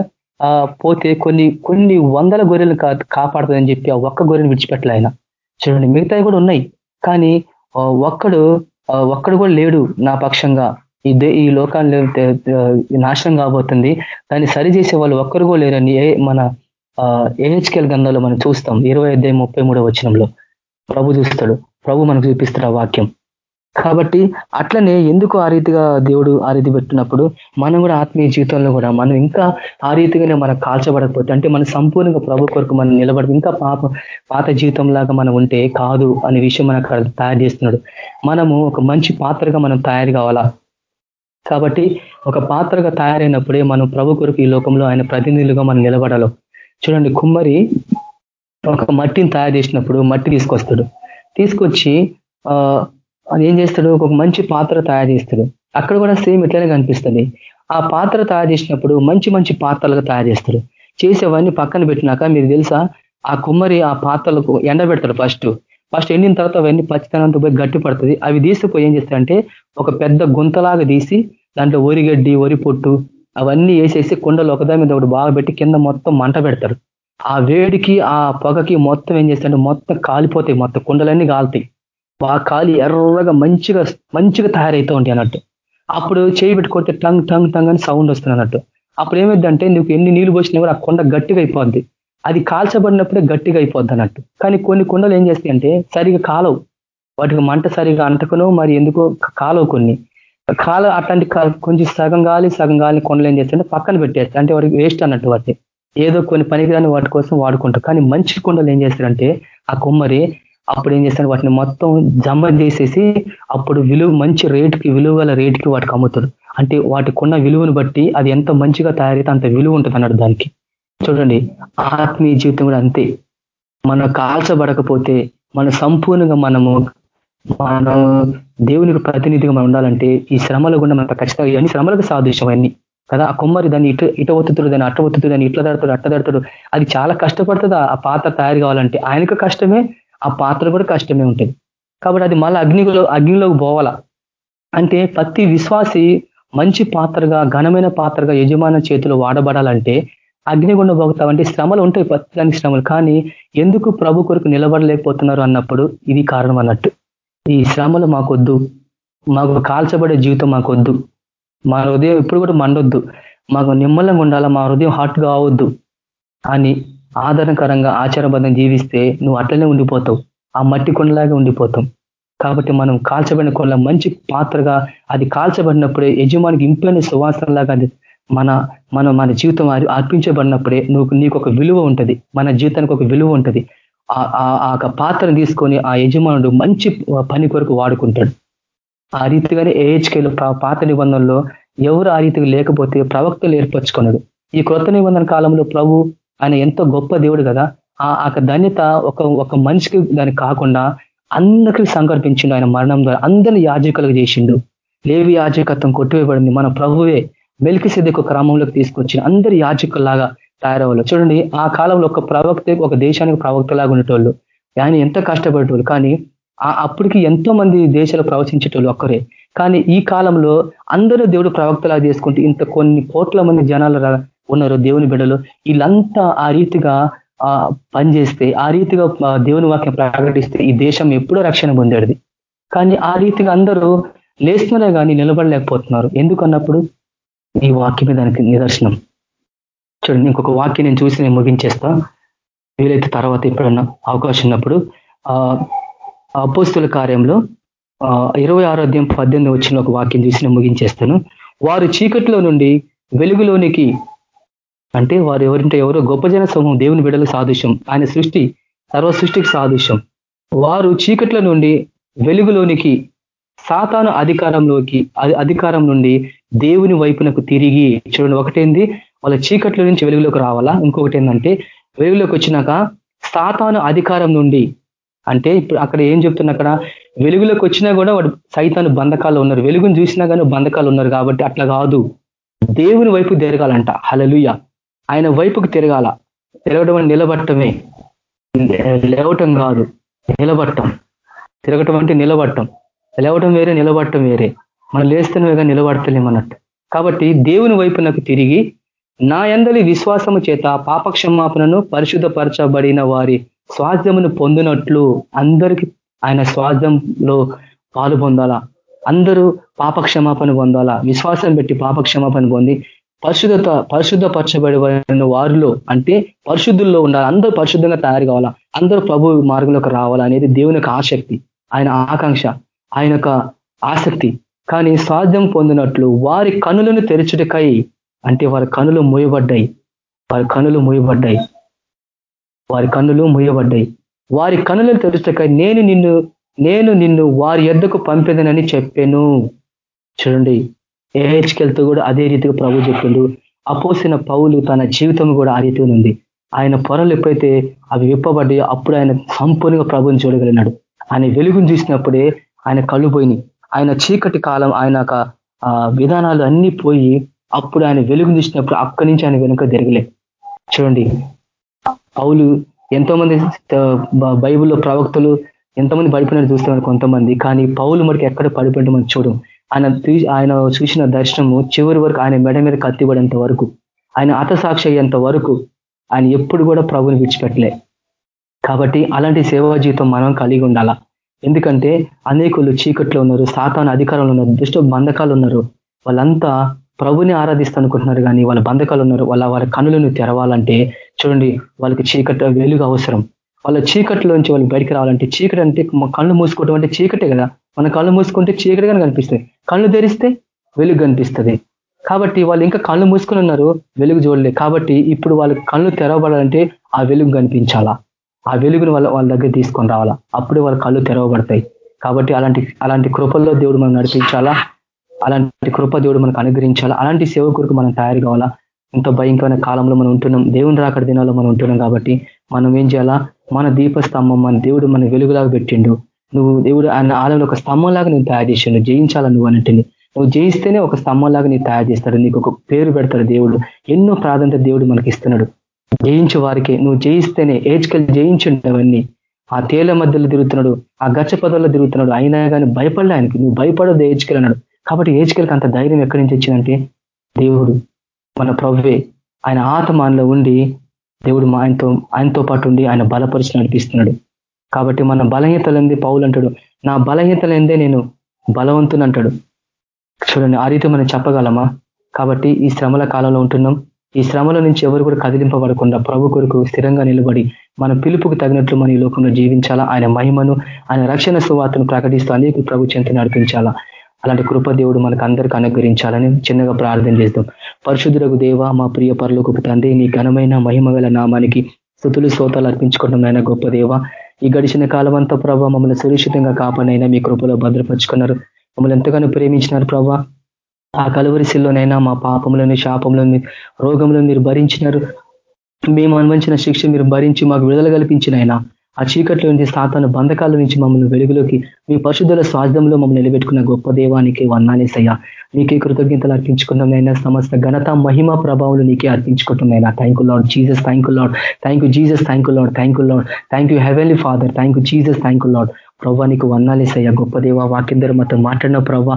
పోతే కొన్ని కొన్ని వందల గొర్రెలు కాపాడుతుందని చెప్పి ఆ ఒక్క గొర్రెను విడిచిపెట్టలే ఆయన. చూడండి మిగతావి కూడా ఉన్నాయి. కానీ ఒక్కడు ఒక్కడు కూడా లేడు నా పక్షంగా. ఈ ఈ లోకాన్ని నాశనం కాబోతుంది. దాన్ని సరిచేసే వాళ్ళు ఒక్కరు కూడా లేరని మన ఏహెచ్కేల్ గంధంలో మనం చూస్తాం. ఇరవై ఐదు ముప్పై మూడో వచనంలో. ప్రభు చూస్తాడు. ప్రభు మనకు చూపిస్తాడు ఆ వాక్యం. కాబట్టి అట్లనే ఎందుకు ఆ రీతిగా దేవుడు ఆ రీతి పెట్టినప్పుడు మనం కూడా ఆత్మీయ జీవితంలో కూడా మనం ఇంకా ఆ రీతిగానే మనకు కాల్చబడకపోతే అంటే మన సంపూర్ణంగా ప్రభు కొరకు మనం నిలబడి ఇంకా పాప పాత జీవితం లాగా మనం ఉంటే కాదు అనే విషయం మనకు తయారు చేస్తున్నాడు. మనము ఒక మంచి పాత్రగా మనం తయారు కావాలా? కాబట్టి ఒక పాత్రగా తయారైనప్పుడే మనం ప్రభు కొరకు ఈ లోకంలో ఆయన ప్రతినిధులుగా మనం నిలబడాలి. చూడండి కుమ్మరి ఒక మట్టిని తయారు చేసినప్పుడు మట్టి తీసుకొస్తాడు. తీసుకొచ్చి ఏం చేస్తాడు? ఒక మంచి పాత్ర తయారు చేస్తాడు. అక్కడ కూడా సేమ్ ఇట్లనే కనిపిస్తుంది. ఆ పాత్ర తయారు చేసినప్పుడు మంచి మంచి పాత్రలుగా తయారు చేస్తాడు చేసేవన్నీ పక్కన పెట్టినాక మీకు తెలుసా? ఆ కుమ్మరి ఆ పాత్రలకు ఎండబెడతాడు ఫస్ట్. ఫస్ట్ ఎండిన తర్వాత అవన్నీ పచ్చితనంతో పోయి గట్టి పడుతుంది. అవి తీసిపోయి ఏం చేస్తాడంటే ఒక పెద్ద గుంతలాగా తీసి దాంట్లో ఒరిగడ్డి వరి పొట్టు అవన్నీ వేసేసి కుండలు ఒకదాని మీద ఒకటి బాగా పెట్టి కింద మొత్తం మంట పెడతారు ఆ వేడికి ఆ పొగకి మొత్తం ఏం చేస్తాడంటే మొత్తం కాలిపోతాయి. మొత్తం కుండలన్నీ కాలుతాయి. ఆ కాలి ఎర్రగా మంచిగా మంచిగా తయారవుతూ ఉంటాయి అన్నట్టు. అప్పుడు చేయి పెట్టుకుంటే టంగ్ టంగ్ టంగ్ అని సౌండ్ వస్తుంది అన్నట్టు. అప్పుడు ఏమైందంటే నువ్వు ఎన్ని నీళ్ళు పోసినా కూడా ఆ కొండ గట్టిగా అయిపోద్ది. అది కాల్చబడినప్పుడే గట్టిగా అయిపోద్ది అన్నట్టు. కానీ కొన్ని కుండలు ఏం చేస్తాయి అంటే సరిగా కాలవు. వాటికి మంట సరిగా అంటకును మరి ఎందుకో కాలవు కొన్ని. కాల అట్లాంటి కొంచెం సగం గాలి సగం గాలి కొండలు ఏం చేస్తాయంటే పక్కన పెట్టేస్తాయి. అంటే వాటికి వేస్ట్ అన్నట్టు వాటి ఏదో కొన్ని పనికిరాని వాటి కోసం వాడుకుంటారు. కానీ మంచి కుండలు ఏం చేస్తారంటే ఆ కుమ్మరి అప్పుడు ఏం చేస్తాడు? వాటిని మొత్తం జమ చేసేసి అప్పుడు విలువ మంచి రేటుకి విలువ గల రేటుకి వాటికి అమ్ముతాడు. అంటే వాటికున్న విలువను బట్టి అది ఎంత మంచిగా తయారైతే అంత విలువ ఉంటుంది అన్నాడు దానికి. చూడండి ఆత్మీయ జీవితం కూడా అంతే. మనం కాల్చబడకపోతే మన సంపూర్ణంగా మనము మనం దేవునికి ప్రతినిధిగా మనం ఉండాలంటే ఈ శ్రమలు కూడా మనకు ఖచ్చితంగా ఇవన్నీ శ్రమలకు సాదృశ్యం అన్ని కదా ఆ కుమ్మరి దాన్ని ఇటు ఇట ఒత్తుతుడు దాన్ని అట్ట ఒత్తుతుడు దాన్ని ఇట్లా దడతాడు అట్ట దడతాడు అది చాలా కష్టపడుతుంది ఆ పాత్ర తయారు కావాలంటే. ఆయనకు కష్టమే ఆ పాత్ర కూడా కష్టమే ఉంటుంది కాబట్టి అది మళ్ళీ అగ్నిలో అగ్నిలోకి పోవాల? అంటే ప్రతి విశ్వాసి మంచి పాత్రగా ఘనమైన పాత్రగా యజమాన చేతులు వాడబడాలంటే అగ్నిగుండ పోతామంటే శ్రమలు ఉంటాయి ప్రతిదానికి శ్రమలు. కానీ ఎందుకు ప్రభు కొరకు నిలబడలేకపోతున్నారు అన్నప్పుడు ఇది కారణం అన్నట్టు. ఈ శ్రమలు మాకొద్దు. మాకు కాల్చబడే జీవితం మాకొద్దు. మా హృదయం ఎప్పుడు కూడా మండొద్దు. మాకు నిమ్మలంగా ఉండాలా? మా హృదయం హాట్ కావద్దు అని ఆదరణకరంగా ఆచారబద్ధం జీవిస్తే నువ్వు అట్లనే ఉండిపోతావు. ఆ మట్టి కొండలాగా ఉండిపోతాం. కాబట్టి మనం కాల్చబడిన కొండ మంచి పాత్రగా అది కాల్చబడినప్పుడే యజమానికి ఇంపైన సువాసనలాగా అది మన మనం మన జీవితం అర్పించబడినప్పుడే నువ్వు నీకు ఒక విలువ ఉంటుంది. మన జీవితానికి ఒక విలువ ఉంటుంది. ఆ పాత్రను తీసుకొని ఆ యజమానుడు మంచి పని కొరకు వాడుకుంటాడు. ఆ రీతిగానే ఏహెచ్కేలు పాత నిబంధనలో ఎవరు ఆ రీతిగా లేకపోతే ప్రవక్తలు ఏర్పరచుకున్నాడు ఈ క్రొత్త నిబంధన కాలంలో ప్రభు ఆయన ఎంతో గొప్ప దేవుడు కదా. ఆ ధన్యత ఒక ఒక మనిషికి దానికి కాకుండా అందరికీ సంకల్పించిండు ఆయన మరణం ద్వారా. అందరిని యాజకులకు చేసిండు. లేవి యాజకత్వం కొట్టివేయబడింది. మన ప్రభువే మెలికి సిద్ధకు క్రమంలోకి తీసుకొచ్చిన అందరి యాజకుల్లాగా తయారవ్వాలి. చూడండి ఆ కాలంలో ఒక ప్రవక్త ఒక దేశానికి ప్రవక్తలాగా ఉండేటోళ్ళు. ఆయన ఎంత కష్టపడేటోళ్ళు. కానీ ఆ అప్పటికి ఎంతో మంది దేశాలు ప్రవచించేటోళ్ళు ఒక్కరే. కానీ ఈ కాలంలో అందరూ దేవుడు ప్రవక్తలా చేసుకుంటూ ఇంత కొన్ని కోట్ల మంది జనాలు ఉన్నారు దేవుని బిడ్డలు. వీళ్ళంతా ఆ రీతిగా పనిచేస్తే ఆ రీతిగా దేవుని వాక్యం ప్రకటిస్తే ఈ దేశం ఎప్పుడో రక్షణ పొందేది. కానీ ఆ రీతిగా అందరూ లేస్తున్నారే కానీ నిలబడలేకపోతున్నారు. ఎందుకన్నప్పుడు? ఈ వాక్యమే దానికి నిదర్శనం. చూడండి ఇంకొక వాక్యం నేను చూసి నేను ముగించేస్తా. వీలైతే తర్వాత ఎప్పుడన్నా అవకాశం ఉన్నప్పుడు ఆ అపోస్తుల కార్యంలో ఇరవై ఆరోగ్యం పద్దెనిమిది వచ్చిన ఒక వాక్యం చూసి నేను ముగించేస్తాను. వారు చీకట్లో నుండి వెలుగులోనికి అంటే వారు ఎవరింటే ఎవరో గొప్ప జన సమూహం దేవుని బిడలకు సాదృశ్యం ఆయన సృష్టి సర్వ సృష్టికి సాదృశ్యం. వారు చీకట్ల నుండి వెలుగులోనికి సాతాను అధికారంలోకి అధికారం నుండి దేవుని వైపునకు తిరిగి చూడండి. ఒకటేంది? వాళ్ళ చీకట్ల నుంచి వెలుగులోకి రావాలా? ఇంకొకటి ఏంటంటే వెలుగులోకి వచ్చినాక సాతాను అధికారం నుండి అంటే ఇప్పుడు అక్కడ ఏం చెప్తున్నా అక్కడ వెలుగులోకి వచ్చినా కూడా వాడు సైతాను బంధకాలు ఉన్నారు. వెలుగును చూసినా కానీ బంధకాలు ఉన్నారు కాబట్టి అట్లా కాదు. దేవుని వైపు తిరగాలంట. హలలుయ ఆయన వైపుకు తిరగాల. తిరగడం నిలబట్టమే లేవటం కాదు నిలబట్టం తిరగటం అంటే నిలబట్టం లేవటం వేరే నిలబట్టం వేరే. మనం లేస్తున్నవిగా నిలబడతలేమన్నట్టు కాబట్టి దేవుని వైపు నాకు తిరిగి నా ఎందలి విశ్వాసము చేత పాపక్షమాపణను పరిశుద్ధపరచబడిన వారి స్వాధ్యమును పొందినట్లు అందరికీ ఆయన స్వాధ్యంలో పాలు పొందాలా? అందరూ పాపక్షమాపణ పొందాలా? విశ్వాసం పెట్టి పాపక్షమాపణ పొంది పరిశుద్ధత పరిశుద్ధపరచబడిన వారిలో అంటే పరిశుద్ధుల్లో ఉండాలి. అందరూ పరిశుద్ధంగా తయారు కావాలా? అందరూ ప్రభు మార్గంలోకి రావాలా అనేది దేవుని ఆసక్తి ఆయన ఆకాంక్ష ఆయన ఆసక్తి. కానీ సాధ్యం పొందినట్లు వారి కనులను తెరచుటకై అంటే వారి కనులు మూయబడ్డాయి. వారి కనులు మూయబడ్డాయి. వారి కన్నులు మూయబడ్డాయి. వారి కనులను తెరుచుటకై నేను నిన్ను నేను నిన్ను వారి ఎద్దకు పంపేదనని చెప్పాను. చూడండి. ఏహెచ్కెల్తో కూడా అదే రీతిగా ప్రభు చెప్పిండు అపోసిన పౌలు తన జీవితం కూడా ఆ రీతిగా ఉంది. ఆయన పొరలు ఎప్పుడైతే అవి విప్పబడ్డాయో అప్పుడు ఆయన సంపూర్ణంగా ప్రభుని చూడగలిగినాడు. ఆయన వెలుగును చూసినప్పుడే ఆయన కళ్ళు పోయినాయి. ఆయన చీకటి కాలం ఆయన విధానాలు అన్ని పోయి అప్పుడు ఆయన వెలుగు చూసినప్పుడు అక్కడి నుంచి ఆయన వెనుక తిరగలే. చూడండి. పౌలు ఎంతోమంది బైబిల్లో ప్రవక్తలు ఎంతమంది పడిపోయినారు చూస్తున్నారు కొంతమంది. కానీ పౌలు మరికి ఎక్కడ పడిపోయిన మనం చూడం ఆయన ఆయన చూసిన దర్శనము చివరి వరకు ఆయన మెడ మీద కత్తిపడేంత వరకు ఆయన అతసాక్షి అయ్యేంత వరకు ఆయన ఎప్పుడు కూడా ప్రభుని విడిచిపెట్టలే. కాబట్టి అలాంటి సేవా జీవితం మనం కలిగి ఉండాలా? ఎందుకంటే అనేకులు చీకట్లో ఉన్నారు సాతాన అధికారంలో ఉన్నారు దుష్ట బంధకాలు ఉన్నారు. వాళ్ళంతా ప్రభుని ఆరాధిస్తా అనుకుంటున్నారు కానీ వాళ్ళ బంధకాలు ఉన్నారు. వాళ్ళ వాళ్ళ కనులను తెరవాలంటే చూడండి వాళ్ళకి చీకటి వెలుగు అవసరం. వాళ్ళ చీకటిలోంచి వాళ్ళు బయటికి రావాలంటే చీకటి అంటే కళ్ళు మూసుకోవడం అంటే చీకటే కదా. మన కళ్ళు మూసుకుంటే చీకటిగానే కనిపిస్తుంది కళ్ళు తెరిస్తే వెలుగు కనిపిస్తుంది. కాబట్టి వాళ్ళు ఇంకా కళ్ళు మూసుకుని ఉన్నారు వెలుగు చూడలే కాబట్టి ఇప్పుడు వాళ్ళ కళ్ళు తెరవబడాలంటే ఆ వెలుగు కనిపించాలా? ఆ వెలుగును వాళ్ళ వాళ్ళ దగ్గర తీసుకొని రావాలా? అప్పుడు వాళ్ళ కళ్ళు తెరవబడతాయి. కాబట్టి అలాంటి అలాంటి కృపల్లో దేవుడు మనం నడిపించాలా? అలాంటి కృప దేవుడు మనకు అనుగ్రహించాలా? అలాంటి సేవకుడికి మనం తయారు కావాలా? ఎంతో భయంకరమైన కాలంలో మనం ఉంటున్నాం. దేవుని రాకడ దినాల్లో మనం ఉంటున్నాం కాబట్టి మనం ఏం చేయాలా? మన దీపస్తంభం మన దేవుడు మన వెలుగులాగా పెట్టిండు. నువ్వు దేవుడు ఆయన ఆలయంలో ఒక స్తంభంలాగా నేను తయారు చేసిండు జయించాలా నువ్వు అన్నింటిని నువ్వు జయిస్తేనే ఒక స్తంభంలాగా నీ తయారు చేస్తాడు నీకు ఒక పేరు పెడతాడు దేవుడు. ఎన్నో ప్రాధాన్యత దేవుడు మనకి ఇస్తున్నాడు. జయించు వారికి నువ్వు జయిస్తేనే ఏజ్కెళ్ళి జయించండి అవన్నీ. ఆ తేల మధ్యలో తిరుగుతున్నాడు ఆ గచ్చ పదంలో తిరుగుతున్నాడు. అయినా కానీ భయపడలే ఆయనకి. నువ్వు భయపడదు ఏజ్కెళ్ళి అన్నాడు. కాబట్టి ఏజ్కల్కి అంత ధైర్యం ఎక్కడి నుంచి వచ్చిందంటే దేవుడు. మన ప్రవ్వే. ఆయన ఆత్మాన్లో ఉండి దేవుడు మా ఆయనతో ఆయనతో పాటు ఉండి ఆయన బలపరిచి నడిపిస్తున్నాడు. కాబట్టి మన బలహీనతలంది పౌలు అంటాడు నా బలహీనతలందే నేను బలవంతుని అంటాడు. చూడండి ఆ రీతి మనం చెప్పగలమా? కాబట్టి ఈ శ్రమల కాలంలో ఉంటున్నాం. ఈ శ్రమల నుంచి ఎవరు కూడా కదిలింపబడకుండా ప్రభు కొరకు స్థిరంగా నిలబడి మన పిలుపుకు తగినట్లు మన ఈ లోకంలో జీవించాలా? ఆయన మహిమను ఆయన రక్షణ సువార్తను ప్రకటిస్తూ అనేక ప్రభు చెంత నడిపించాలా? అలాంటి కృప దేవుడు మనకు అందరికీ అనుగ్రహించాలని చిన్నగా ప్రార్థన చేస్తాం పరిశుద్ధులకు దేవ మా ప్రియ పరులకు తండ్రి నీ ఘనమైన మహిమ నామానికి స్థుతులు శ్రోతాలు అర్పించుకుంటున్నాయన గొప్ప దేవ. ఈ గడిచిన కాలం అంతా ప్రభావ మమ్మల్ని సురక్షితంగా కాపాడైనా మీ కృపలో భద్రపరుచుకున్నారు. మమ్మల్ని ఎంతగానో ప్రేమించినారు ప్రభా. ఆ కలువరిశిల్లోనైనా మా పాపములను శాపములను రోగములను మీరు భరించినారు. మేము అనుభవించిన శిక్ష మీరు భరించి మాకు విడుదల కల్పించినైనా. ఆ చీకట్లో నుంచి సాతాను బంధకాల నుంచి మమ్మల్ని వెలుగులోకి మీ పరిశుద్ధుల స్వార్థంలో మమ్మల్ని నిలబెట్టుకున్న గొప్ప దేవానికి వన్నానేసయ్యా నీకే కృతజ్ఞతలు అర్పించుకున్నామైనా సమస్త ఘనత మహిమ ప్రభావాలు నీకే అర్పించుకుంటున్నాయినా thank you Lord Jesus thank you Lord thank you Jesus thank you Lord thank you Lord thank you heavenly father thank you Jesus thank you Lord ప్రభా నీకు వన్నాలేసయ్యా గొప్ప దేవ వాక్యందరూ మాతో మాట్లాడిన ప్రభా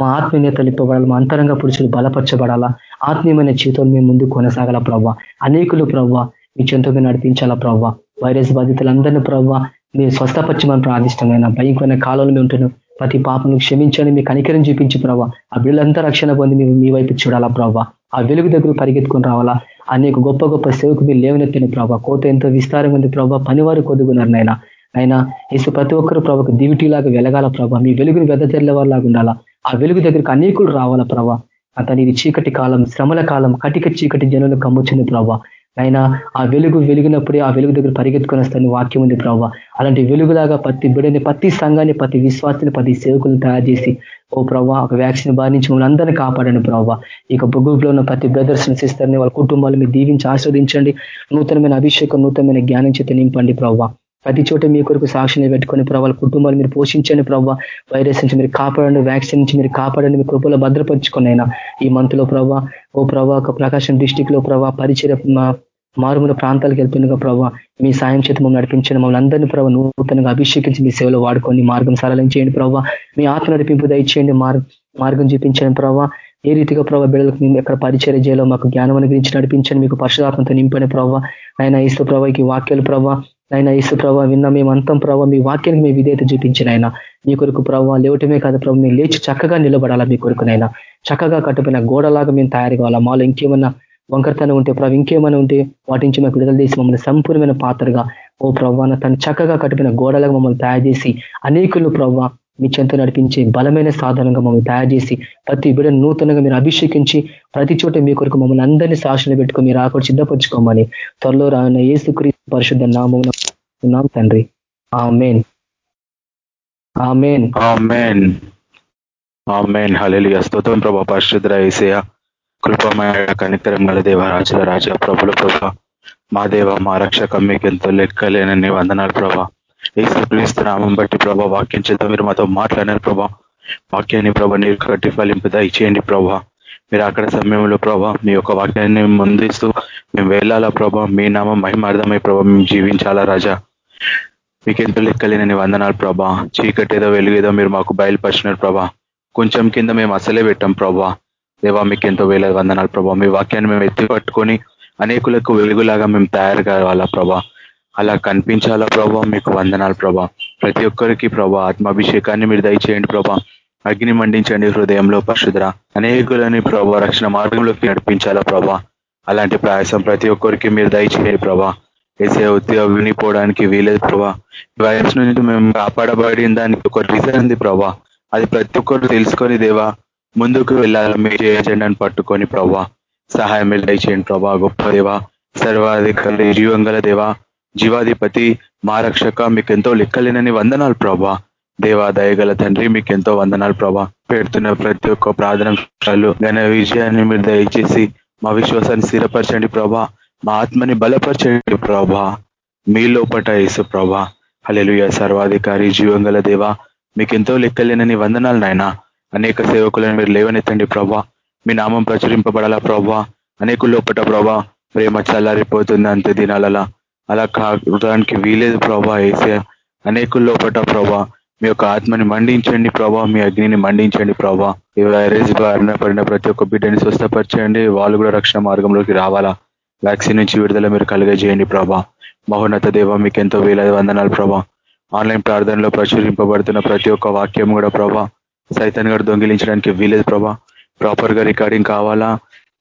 మా ఆత్మీయతలు ఇప్పబడాలి మా అంతరంగ పురుషులు బలపరచబడాలా ఆత్మీయమైన జీవితం మేము ముందు కొనసాగల ప్రభా అనేకులు ప్రభా మీ చెంతగా నడిపించాలా ప్రభావ వైరస్ బాధితులందరినీ ప్రభావ మీరు స్వస్థపరచమని ప్రార్థిష్టమైన భయంకరమైన కాలంలో మేము ఉంటున్నాం. ప్రతి పాపను క్షమించండి మీకు కనికరం చూపించి ప్రభావ ఆ బిడ్డలంతా రక్షణ పొంది మేము మీ వైపు చూడాలా ప్రభావ ఆ వెలుగు దగ్గర పరిగెత్తుకుని రావాలా. అనేక గొప్ప గొప్ప సేవకు మీరు లేవనెత్తిన ప్రభావ కోత ఎంతో విస్తారంగా ఉంది ప్రభావ పనివారు కొదుగున్నారు నాయన. అయినా ఇసు ప్రతి ఒక్కరు ప్రభావ దివిటీలాగా వెలగాల ప్రభావ మీ వెలుగుని వెదజల్లే వారిలాగా ఉండాలా. ఆ వెలుగు దగ్గరికి అనేకులు రావాలా ప్రభావ అతని ఇది చీకటి కాలం శ్రమల కాలం కటిక చీకటి జనులు కమ్ముచ్చింది ప్రభావ అయినా ఆ వెలుగు వెలిగినప్పుడే ఆ వెలుగు దగ్గర పరిగెత్తుకొని వస్తాను వాక్యం ఉంది ప్రభావ అలాంటి వెలుగులాగా ప్రతి బిడ్డని ప్రతి సంఘాన్ని ప్రతి విశ్వాసాన్ని ప్రతి సేవకులను తయారు చేసి ఓ ప్రభావ ఒక వ్యాక్సిన్ బారి నుంచి మమ్మల్ని అందరినీ కాపాడండి ప్రభావ ఇక గ్రూప్లో ఉన్న ప్రతి బ్రదర్స్ సిస్టర్ని వాళ్ళ కుటుంబాలు మీరు దీవించి ఆస్వాదించండి నూతనమైన అభిషేకం నూతనమైన జ్ఞానం చేత నింపండి ప్రభావ ప్రతి చోట మీ కొరకు సాక్షిని పెట్టుకొని ప్రభావ కుటుంబాలు మీరు పోషించండి ప్రభావ వైరస్ నుంచి మీరు కాపాడండి వ్యాక్సిన్ నుంచి మీరు కాపాడండి మీ కృపలో భద్రపరుచుకొని అయినా ఈ మంత్లో ప్రభావ ఓ ప్రభా ప్రకాశం డిస్టిక్లో ప్రభావ పరిచయ మారుమూల ప్రాంతాలకు వెళ్తుండగా ప్రభావ మీ సాయం చేత మమ్మల్ని నడిపించండి. మమ్మల్ని అందరినీ ప్రభావ నూతనంగా అభిషేకించి మీ సేవలో వాడుకొని మార్గం సరళం చేయండి ప్రభావ మీ ఆత్మ నడిపింపు దయచేయండి మార్గం చూపించండి ప్రభావ ఏ రీతిగా ప్రభావ బిడ్డలకు మేము ఎక్కడ పరిచయ చేయాలో మాకు జ్ఞానం అనుగ్రహించి నడిపించండి మీకు పరిశుధాత్మతో నింపని ప్రభావ ఆయన ఇస్తూ ప్రభావ ఈ వాక్యాలు ప్రభావ నైనా యేసు ప్రభావ విన్న మేమంతం ప్రభావ మీ వాక్యానికి మీ విధేయత చూపించిన ఆయన మీ కొరకు ప్రభావ లేవటమే కాదు ప్రభావ మేము లేచి చక్కగా నిలబడాలా మీ కొరకునైనా చక్కగా కట్టుకున్న గోడలాగా మేము తయారు కావాలా మాలో ఇంకేమన్నా వంకరతనం ఉంటే ప్రభావ ఇంకేమైనా ఉంటే వాటి నుంచి మాకు విడుదల చేసి మమ్మల్ని సంపూర్ణమైన పాత్రగా ఓ ప్రవ్వాన తను చక్కగా కట్టిన గోడలకు మమ్మల్ని తయారు చేసి అనేకులు ప్రవ్వ మీ చెంత నడిపించే బలమైన సాధనంగా మమ్మల్ని తయారు చేసి ప్రతి బిడ నూతనంగా మీరు అభిషేకించి ప్రతి చోట మీ కొరకు మమ్మల్ని అందరినీ సాక్షులు పెట్టుకొని మీరు ఆకుడు సిద్ధపరచుకోమని త్వరలో రాన్న ఏసుక్రీ పరిశుద్ధ నామం ప్రార్థిస్తున్నాం తండ్రి. ఆ మెయిన్ ఆ మెయిన్ ఆమెన్. హలెలియ స్తోత్రం ప్రభా పరిశుద్ర ఏసయ కృపమయ కనికరం గల దేవ రాజుల రాజ ప్రభుల ప్రభ. మా దేవ మా రక్షక మీకు ఎంతో లెక్కలేనని వందనాలు ప్రభా. ఏసు నామం బట్టి ప్రభా వాక్యం చేత మీరు మాతో మాట్లాడినారు ప్రభా. వాక్యాన్ని ప్రభా నీరు కట్టి ఫలింపు దయచేయండి ప్రభా. మీరు అక్కడ సమయంలో ప్రభా మీ యొక్క వాక్యాన్ని ముందిస్తూ మేము వెళ్ళాలా ప్రభా మీ నామం మహిమార్థమై ప్రభా మేము జీవించాలా రాజా. మీకెంతో లెక్కలేనని వందనాలు ప్రభా? చీకటి ఏదో వెలుగేదో మీరు మాకు బయలుపరిచినారు ప్రభా. కొంచెం కింద మేము అసలే పెట్టాం ప్రభా. దేవా మీకు ఎంతో వేల వందనాలు ప్రభా. మీ వాక్యాన్ని మేము ఎత్తి పట్టుకొని అనేకులకు వెలుగులాగా మేము తయారు కావాలా ప్రభా? అలా కనిపించాలా ప్రభా? మీకు వందనాలు ప్రభా. ప్రతి ఒక్కరికి ప్రభా ఆత్మాభిషేకాన్ని మీరు దయచేయండి ప్రభా. అగ్ని మండించండి హృదయంలో పరిశుద్ర అనేకులని ప్రభా రక్షణ మార్గంలోకి నడిపించాలా ప్రభా? అలాంటి ప్రయాసం ప్రతి ఒక్కరికి మీరు దయచేయండి ప్రభా. ఏసే ఉద్యోగం వినిపోవడానికి వీలేదు ప్రభా. వైరస్ నుంచి మేము కాపాడబడిన దానికి ఒక రీజన్ ఉంది ప్రభా. అది ప్రతి ఒక్కరు తెలుసుకొని దేవా ముందుకు వెళ్ళాలి మీరు చేయజెండాను పట్టుకొని ప్రభా. సహాయం దయచేయండి ప్రభా గొప్ప దేవా. సర్వాధికారి జీవంగల దేవా జీవాధిపతి మారక్షక మీకెంతో మీకు ఎంతో లెక్కలేనని వందనాలు ప్రభా. దేవా దయగల తండ్రి మీకు ఎంతో వందనాలు ప్రభా. పెడుతున్న ప్రతి ఒక్క ప్రార్థన ఘన విజయాన్ని మీరు దయచేసి మా విశ్వాసాన్ని స్థిరపరచండి ప్రభా. మా ఆత్మని బలపరచండి ప్రభా. మీ లోపట యేసు ప్రభా. హలెలుయ సర్వాధికారి జీవంగల దేవా మీకు ఎంతో లెక్కలేనని వందనాలు నాయన. అనేక సేవకులను మీరు లేవనెత్తండి ప్రభా. మీ నామం ప్రచురింపబడాలా ప్రభా. అనేక లోపట ప్రభా ప్రేమ చల్లారిపోతుంది అంతే దినాలలా. అలా కావడానికి వీలేదు ప్రభా ఏసే అనేక లోపట ప్రభా మీ యొక్క ఆత్మని మండించండి ప్రభా. మీ అగ్నిని మండించండి ప్రభా. ఈ వైరస్ బారిన పడిన ప్రతి ఒక్క బిడ్డని స్వస్థపరచండి. వాళ్ళు కూడా రక్షణ మార్గంలోకి రావాలా. వ్యాక్సిన్ నుంచి విడుదల మీరు కలుగజేయండి ప్రభా. మహోన్నత దేవ మీకు ఎంతో వేలాది వందనాలు ప్రభా. ఆన్లైన్ ప్రార్థనలో ప్రచురింపబడుతున్న ప్రతి ఒక్క వాక్యం కూడా ప్రభా సైతాన్ గారు దొంగిలించడానికి వీలేదు ప్రభా. ప్రాపర్గా రికార్డింగ్ కావాలా?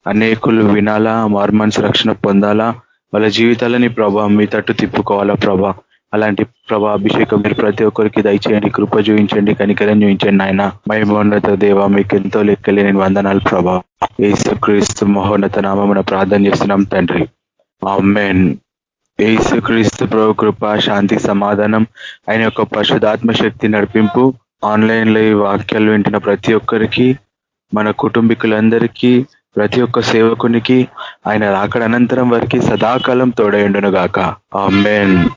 అనేకులు వినాలా? మార్మన్స్ రక్షణ పొందాలా? వాళ్ళ జీవితాలని ప్రభా మీ తట్టు తిప్పుకోవాలా ప్రభా. అలాంటి ప్రభా అభిషేకం మీరు ప్రతి ఒక్కరికి దయచేయండి కృప చూపించండి కనికరం చూపించండి ఆయన మహిమోన్నత దేవ మీకు ఎంతో లెక్కలేని వందనాలు ప్రభా. ఏసు క్రీస్తు మహోన్నత నామమున ప్రార్థన చేస్తున్నాం తండ్రి. ఆమెన్. ఏసు క్రీస్తు ప్రభు కృప శాంతి సమాధానం ఆయన యొక్క పరిశుధాత్మ శక్తి నడిపింపు ఆన్లైన్లో ఈ వాక్యాలు వింటున్న ప్రతి ఒక్కరికి మన కుటుంబీకులందరికీ ప్రతి ఒక్క సేవకునికి ఆయన రాకడ అనంతరం వారికి సదాకాలం తోడైండును గాక ఆమెన్.